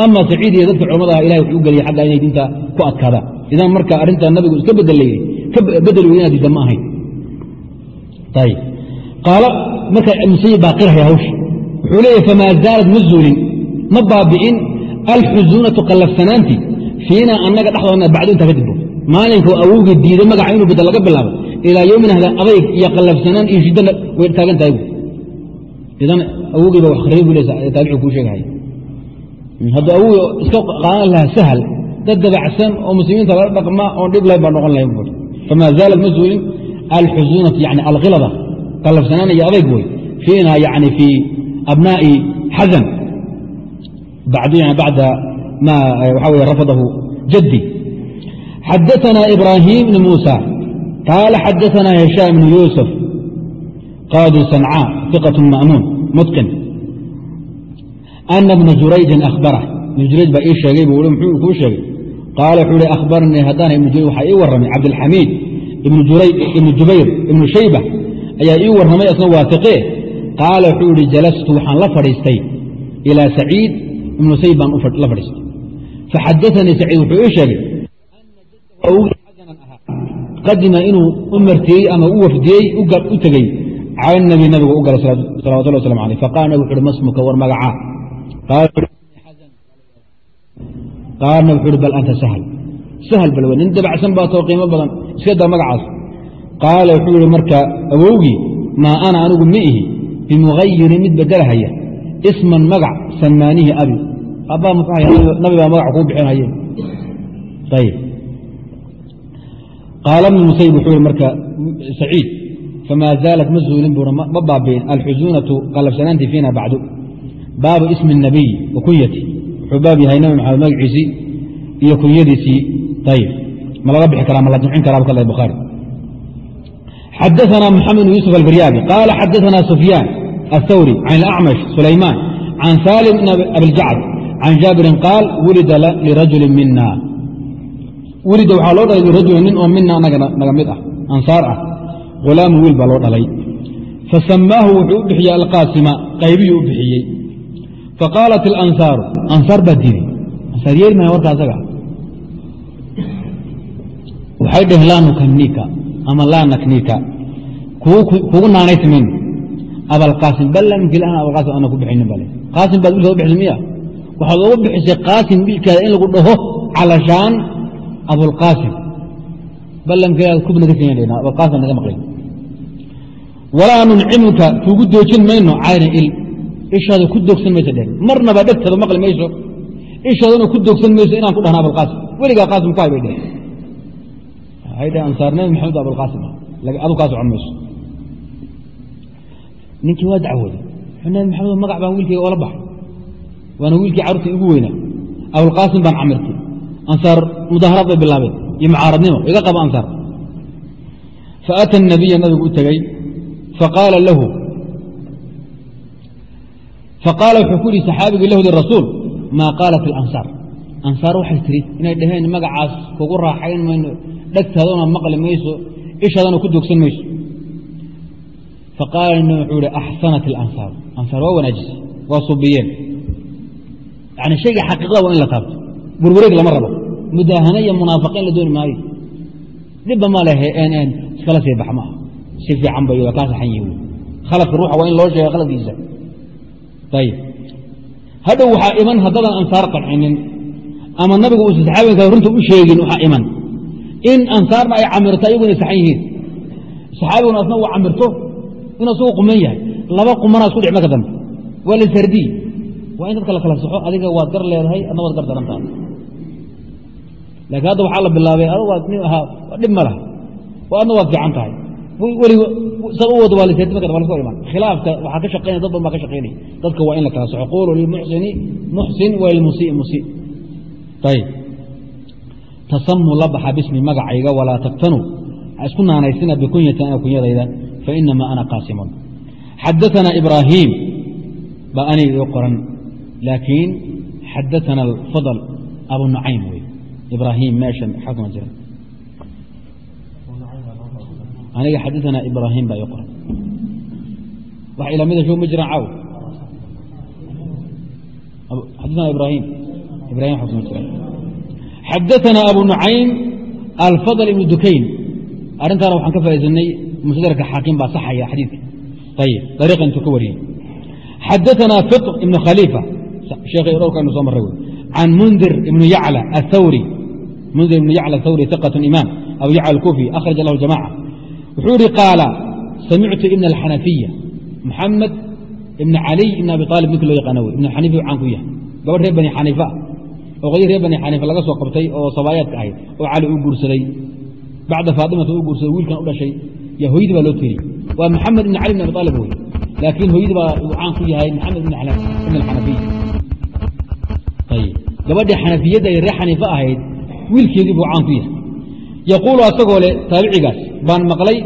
ama saciid iyo dadka culamada ah ilahay wuxuu u geliyay xagga inay diinta ku adkaadaan idan marka arrinta nabigu iska bedel layidhi ka bedel weyn inaad diidda ma ahayn qaalo marka musayib baa qirhaya hawsha. Wuxuu leeyahy famaa zaalad ma zuulin ma baabi'in alxusuunatu qallafsanaantii fiina annaga dhexdoodna bacdu intaa ka dibbo. Maalinkuu awowgii diiday magaca inuu bedel laga bilaabo ilaa yowmina hada adayg iyo qallafsanaan iyo shiddana way taagan tahay idan awowgiiba wax khariib bu le taabicuu kuu sheegahay. Hadduu awowgi iska qaadan lahaa sahal dad dabacsan oo muslimiinta lala dhaqma oon dhib layn baa noqon lahayn buuri famaa zaala ma zuulin alxusuunatu yani alkhilada qallafsanaan iyo adayg wey fiina yani fii abnaa'i xasan. Bacdu yani bacda ma waxaa weye rafadahu jaddi. Xadaanaa ibraahim bni muusa qaala xadaanaa hishaam bnu yuusuf qaadi sancaa iqat ma'muun mutqin. Ana bna jurayjin ahbarah ibnu jurayj baa ii sheegay buu i muxuu kuu sheegay? Qaala wuxuu hi akhbaranii haddaana ibn jurayj waxaa ii warramay cabdilxamiid ibnu jubayr ibnu shayba ayaa ii warramay asna waafiqee qaala wuxuu yihi jalastu waxaan la fadhiistay ilaa saciid ibnu sayb baan la fadhiistay faxadaanii saciid wuxuu ii sheegay qadima inuu u martiyey ama u wafdiyey u tegey cala nabi nabigu u galay salawatullah waslamu aleyh faqala nabig wuxu uhi masmuka war magacaa qaala nabig wuxu uhi bal anta sahl sahl bal nin dabacsan baa too qiimo badan iska daa magacaas. Qaala wuxuu yihi marka awowgii maa ana anigu ma ihi bimugayirin mid bedelahaya isman magac samaanihi abi. Abbaa nabi baa magac kuu bixinhaye ayb qaala bnu musayib wuxuu yihi marka saciid famaa zaalat ma zuulin buuna ma baabi'in alxusuunatu qallafsanaantii fiina bacdu baabu ismi الnabiy wa kunyati wuxuu baab yahay nabi maxamed magaciisii iyo kunyadiisii. Ayib ma laga bixi karaa ma la jamcin karaa bukal bukhaari xadaana maxamed bn yusuf alfiryaabi qaala xadaana sufyaan aلthawri can اlacmash sulaymaan can salim bn abiljacr can jaabirin qaal wulida lirajuli mina wulida waxaa loo dhalay lirajulin nin oo mina naga mid ah ansaar ah. Hulaamu wiil baa loo dhalay. Fasamaahu wuxuu u bixiyey alqaasima qaybiyuu u bixiyey faqaalat ilansaaru ansaar baa diiday ansaar yeeli maya warka asaga waxay dhaheen laa nukamnika ama laa naknika kugu naanaysi mayno abalqaasim bal lamki an abalqaasim ana ku bixinin bale qaasim baad wilka u bixisa miya waxaad oga bixisay qaasim wiilkaada in lagu dhaho calashaan abulqaasim ballankeedaad kubna ka keenyadhna abulqaasim naga maqlay walaa nuncimuka kuugu doojin mayno cayna il ishaada ku doogsan mayso dheen marnaba dhegtaada maqli mayso. Ishaadana ku doogsan mayso inaan ku dhahna abulqaasim weligaa qaasim ku hay bay dhehen waxay nabi maxamed abulqaasim ah. Adu kaa socon mayso. Ninkii waa dacwooday nabi maxamed magac baan wiilkayga oola baxay. Waana wiilkii carruurta igu weynaa abulqaasim baan camirtay. Ansaar mudaaharaad bay bilaabeen. Iyo mucaaradnimo. Iga qaba ansaar. Faata nabiya nabigu u tegey faqaala lahu faqaala wuxuu ku yihi saxaabigii lahu lirasuul maa qaalat ilansaar ansaar waxay tiri inay dhaheen magacaas kugu raaxayn mayno dhegtaaduna maqli mayso ishaadana ku doogsan mayso faqaala wuxuu ihi axsanat ilansaar ansaar waa wanaajisay waa subiyeen yani shayga xaqiiqada waa in la taabto werwareeg lama rabo mudaahano iyo munaafaqiin la dooni maayo dhibba ma lehe n iskala sii bax maaha si fiican bay waa kaa saxan ruuxa waa in loo sheega khaladkiisa hadhow waxaa iman haddaadan ansaar qancinin ama nabigu uusa saxaabinka runta u sheegin waxaa iman in ansaarna ay camirto ayaguna saxan yihiin saxaabiguna asna uu camirto in asugu quman yahay laba qumanaa isku dhic marka dambe waa lasardiy waa in dadka la kala saxo adiga waad gar leedahay adna waad gar darantaa laakiin hadda waxaa la bilaabay adu waad nin ahaa dhib ma laha adna waad fiican tahay weliga sad u wado waa lasardi marka dambe laska iman khilaafka waxaa ka shaqeynaya dad badan baa ka shaqeynaya. Dadka waa in la kala saxo qulu lilmuxsini muxsin walilmusii musii ayib tasamu la baxa bismi magacayga walaa tabtanu isku naanaysina bikunyatan a kunyadayda fainamaa ana qaasimun. Xadaana ibraahiim baa aniga ii qoran. Laakiin xadaana alfadl abu nucaym wey ibraahiim meeshan xakma jira aniga xadaana ibraahiim baa ii qoran wax ilamida show ma jiraan caaw xadaana ibrahim ibrahim xakma jira xadaana abu nucaym alfadl ibnu dukayn. Arrintaana waxaan ka faaisanay musdarka xaakim baa saxaya xadiidka. Ayib ariiqa intuu ka wariyey. Xadaana fiq ibnu khaliifa. Sheekhay dhowrkaanu soo marray wey. Can mundir ibnu yacla athawri mundir ibnu yacla athawri iqat imaam. Abu yacla alkufi akhraja lahu jamaca wuxuu yihi qaala samictu ibna alxanafiya muxamed ibn caliy ibn abi aalib ninki loo yaqaana wey ibn xaniifa caan ku yahay gabadh reer bani xaniifa qodii reer bani xaniifa laga soo qabtay oo sabaayaadka ahayd oo cali uu guursaday bacda faatimata uu guursaday wiilkan u dhashay yaa hooyadii baa loo tiiriyey waa maxamed ibn cali ibn abi aalib wey laakiin hooyadii baa uu caan ku yahay maxamed ibn alxanafiya ayib gabadhii xanafiyadda ee reer xaniife ahayd wiilkeedii buu caan ku yahay yaquulu asagoo le taabicigaas baan maqlay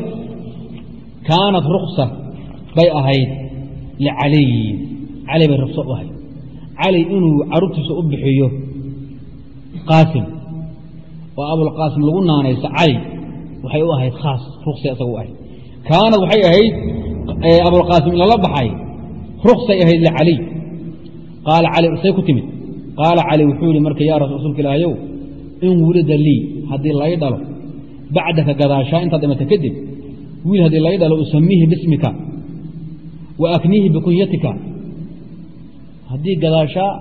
kaanat ruksa bay ahayd licaliyin cali bay rukso u ahayd cali inuu carruurtiisa u bixiyo qaasim oo abulqaasim lagu naanayso cali waxay u ahayd khaas ruksay isaga u ahayd kaanad waxay ahayd abulqaasim in lala baxay ruksay ahayd licaliy qaala cali say ku timid qaala cali wuxuu yihi marka yaa rasuulka ilaahayow in wulida lii haddii lay dhalo bacdaka gadaashaa intaad dhimata kadib wiil haddii lay dhalo usamiihi bismika wa akniihi bikunyatika. Haddii gadaashaa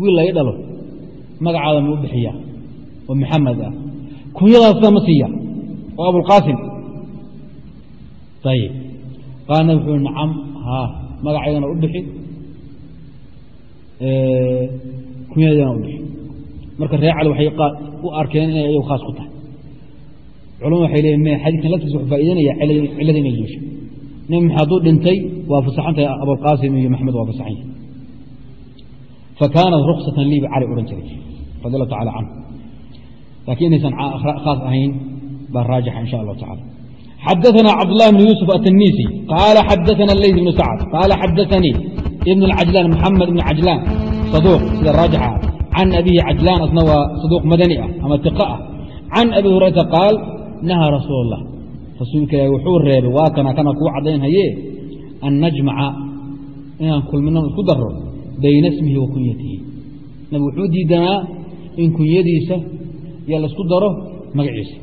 wiil lay dhalo magacaada ma u bixiyaa oo maxamed ah. Kunyadaasna ma siiya oo abulqaasim ayib qaana wuxuu nacam haa magacaydana u bixi. Kunyadana u bixi marka reer cali waxay u arkeen inay ayagu khaas ku tahay culama waxay leeyiin me xadiidkan laftiisa wuxuu faa'idanaya cillada inay zuusho nebi maxamed hadduu dhintay waa fasaxan tahay abulqaasim iyo maxamed waa fasaxan yahay fakaanat ruksatan lii ba cali odhan jiray radi allahu tacala canhu laakiin inaysan khaas ahayn baa raajixa insha allahu tacala xadaثna cabdالlahi bn yuسف aلتنيسي qاala xadaثna الleyث بن sacد qاala xadaثanii ibn اcajlaan mxamed ibn cajlaan صaduuq sida raajixa can abihi cajlaan asna waa saduuq madani ah ama tiqa ah can abi hurayrata qaal nahaa rasuul اllah rasuulka ilaahi wuxuu reebay waa kana kana kuu caddaynhaye an najmaca inaan kulminan isku daro bayna ismihi wa kunyatihi nabi wuxuu diidanaa in kunyadiisa iyo la isku daro magaciisa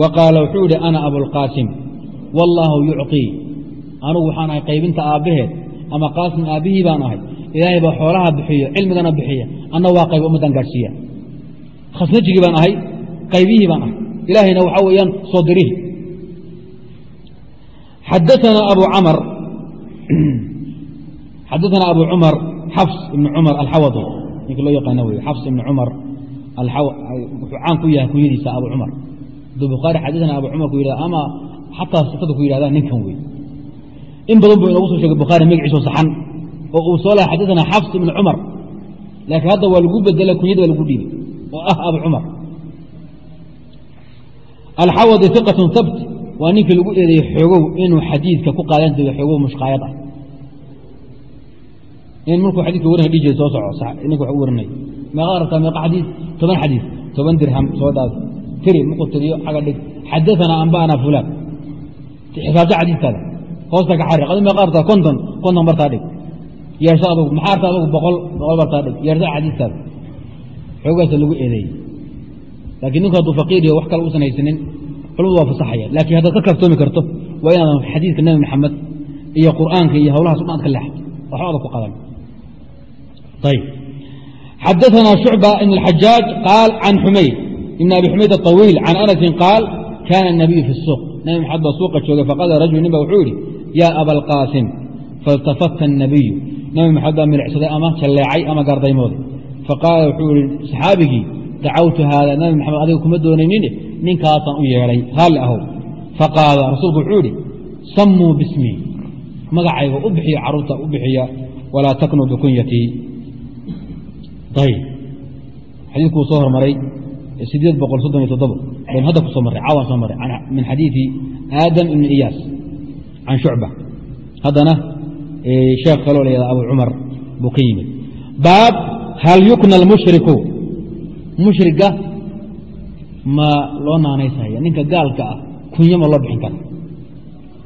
wa qaala wuxuu yidhi ana abulqaasim wallaahu yucqii anugu waxaan ahay qaybinta aabbaheed ama qaasim aabbihii baan ahay ilaahay baa xoolaha bixiyo cilmigana bixiya. Anna waa qayb ummaddan gaadhsiiya. Khasnajigii baan ahay qaybihii baan ahay. Ilaahayna waxaa weeyaan soo dirihii xadaana abu camar [CLEARS THROAT] xadaana abu cumar xafs ibn cumar alxawadi ninka loo yaqaano wey xafs ibn cumar wuxuu caan ku yahay kunyadiisa abu cumar. Aduu bukhaari xadaana abu cumar ku yidhahda ama xataa sifada ku yidhahda ninkan wey in badan buu inoogu soo sheegay bukhaari magaciisoo saxan oo uu soo laha xadaana xafs ibn cumar laakiin hadda waa lagu bedela kunyada waa lagu dhiibay. Oo ah abu cumar alxawadi iqatun habt waa ninkii lagu eedeeyey xoogow inuu xadiidka ku qaadan jiray xoogow mushqaayad ah. In markuu xadidka warinay dhii jiray soo soco ninka wax u warinay. Meeqaad rabtaa meeqa xadiid toban xadiid toban dirham soo daad tiri markuu tiriyo xaga dhig. Xadaana amba'ana fulaan xisaabta xadiidkaada hoosta ka xari adi meeqa rabtaa konton konton bartaa dhig yeerso adugu maxaa arta adugu boqol boqol bartaa dhig yeerso xadiidkaada xoogaasa lagu eedeeyey laakiin ninku hadduu faqiir iyo wax kale uusan haysanin culimadu waa fasaxaya laakiin haddaad ka kaftoomi karto waa inaadan xadiidka nebi maxamed iyo qur'aanka iyo hawlahaas udhan ad ka leexato waxba ada ku qadan ayb xadaثna شhucبة بn الxajaaج qaal can xumayd ibn abi xumayd الطawiil can anasin qaal kana الnabiyu fi الsuuq nabi maxamed baa suuqa joogay faqala rajul nin ba wuxuu yihi ya aba اlqaasim faاltafata الnabiyu nabi maxamed baa milicsaday ama jalleecay ama gardaymooday faqaala wuxuu yihi saxaabigii dacawtu haada nabi maxamed adiga kuma doonaynin ninkaasaan u yeedhay raalli ahow faqaala rasuulku wuxuu yihi samuu bismii magacayga u bixiya caruurta u bixiya walaa taknuu bikunyatii ayb xadiidkuu soo hormaray sideed boqol soddon iyo toddoba baynu hadda ku soo marray caawan soo marray min xadiidi aadam ibni iyaas can shucba haddana sheekh kaloo la yahada abu cumar buu ka yimid. Baab hal yukna almushriku? Mushriga ma loo naanaysaya. Ninka gaalka ah kunyo ma loo bixin kara.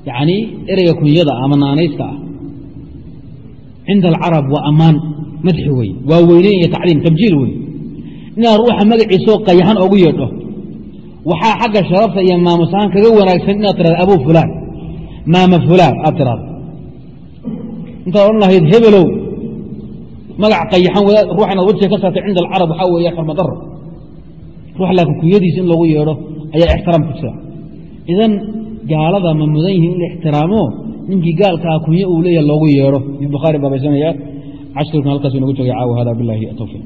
Yacnii ereyga kunyada ama naanayska ah cinda alcarab waa ammaan madxi wey waa weyneyn iyo tacliim tabjiil wey inaad ruuxa magaciisoo qayaxan ogu yeedho waxaa xagga sharafta iyo maamusahaan kaga wanaagsan inaad tirahdo abu fulaan. Maama fulaan aad tirahdo intaad odhan lahayd hebelow magac qayaxan ruux inaad wajiga ka saartay cinda alcarab waxaa weeye xurmadaro ruux laakiin kunyadiisa in loogu yeedho ayaa ixtiraam ku jira. Idan gaalada ma mudan yihiin in la ixtiraamo ninkii gaalkaa kunyo uu leeyaha loogu yeedho. Bukhaari baabaysanaya cashirkan halkaas inagu joogay caawa hada bilahi towfiiq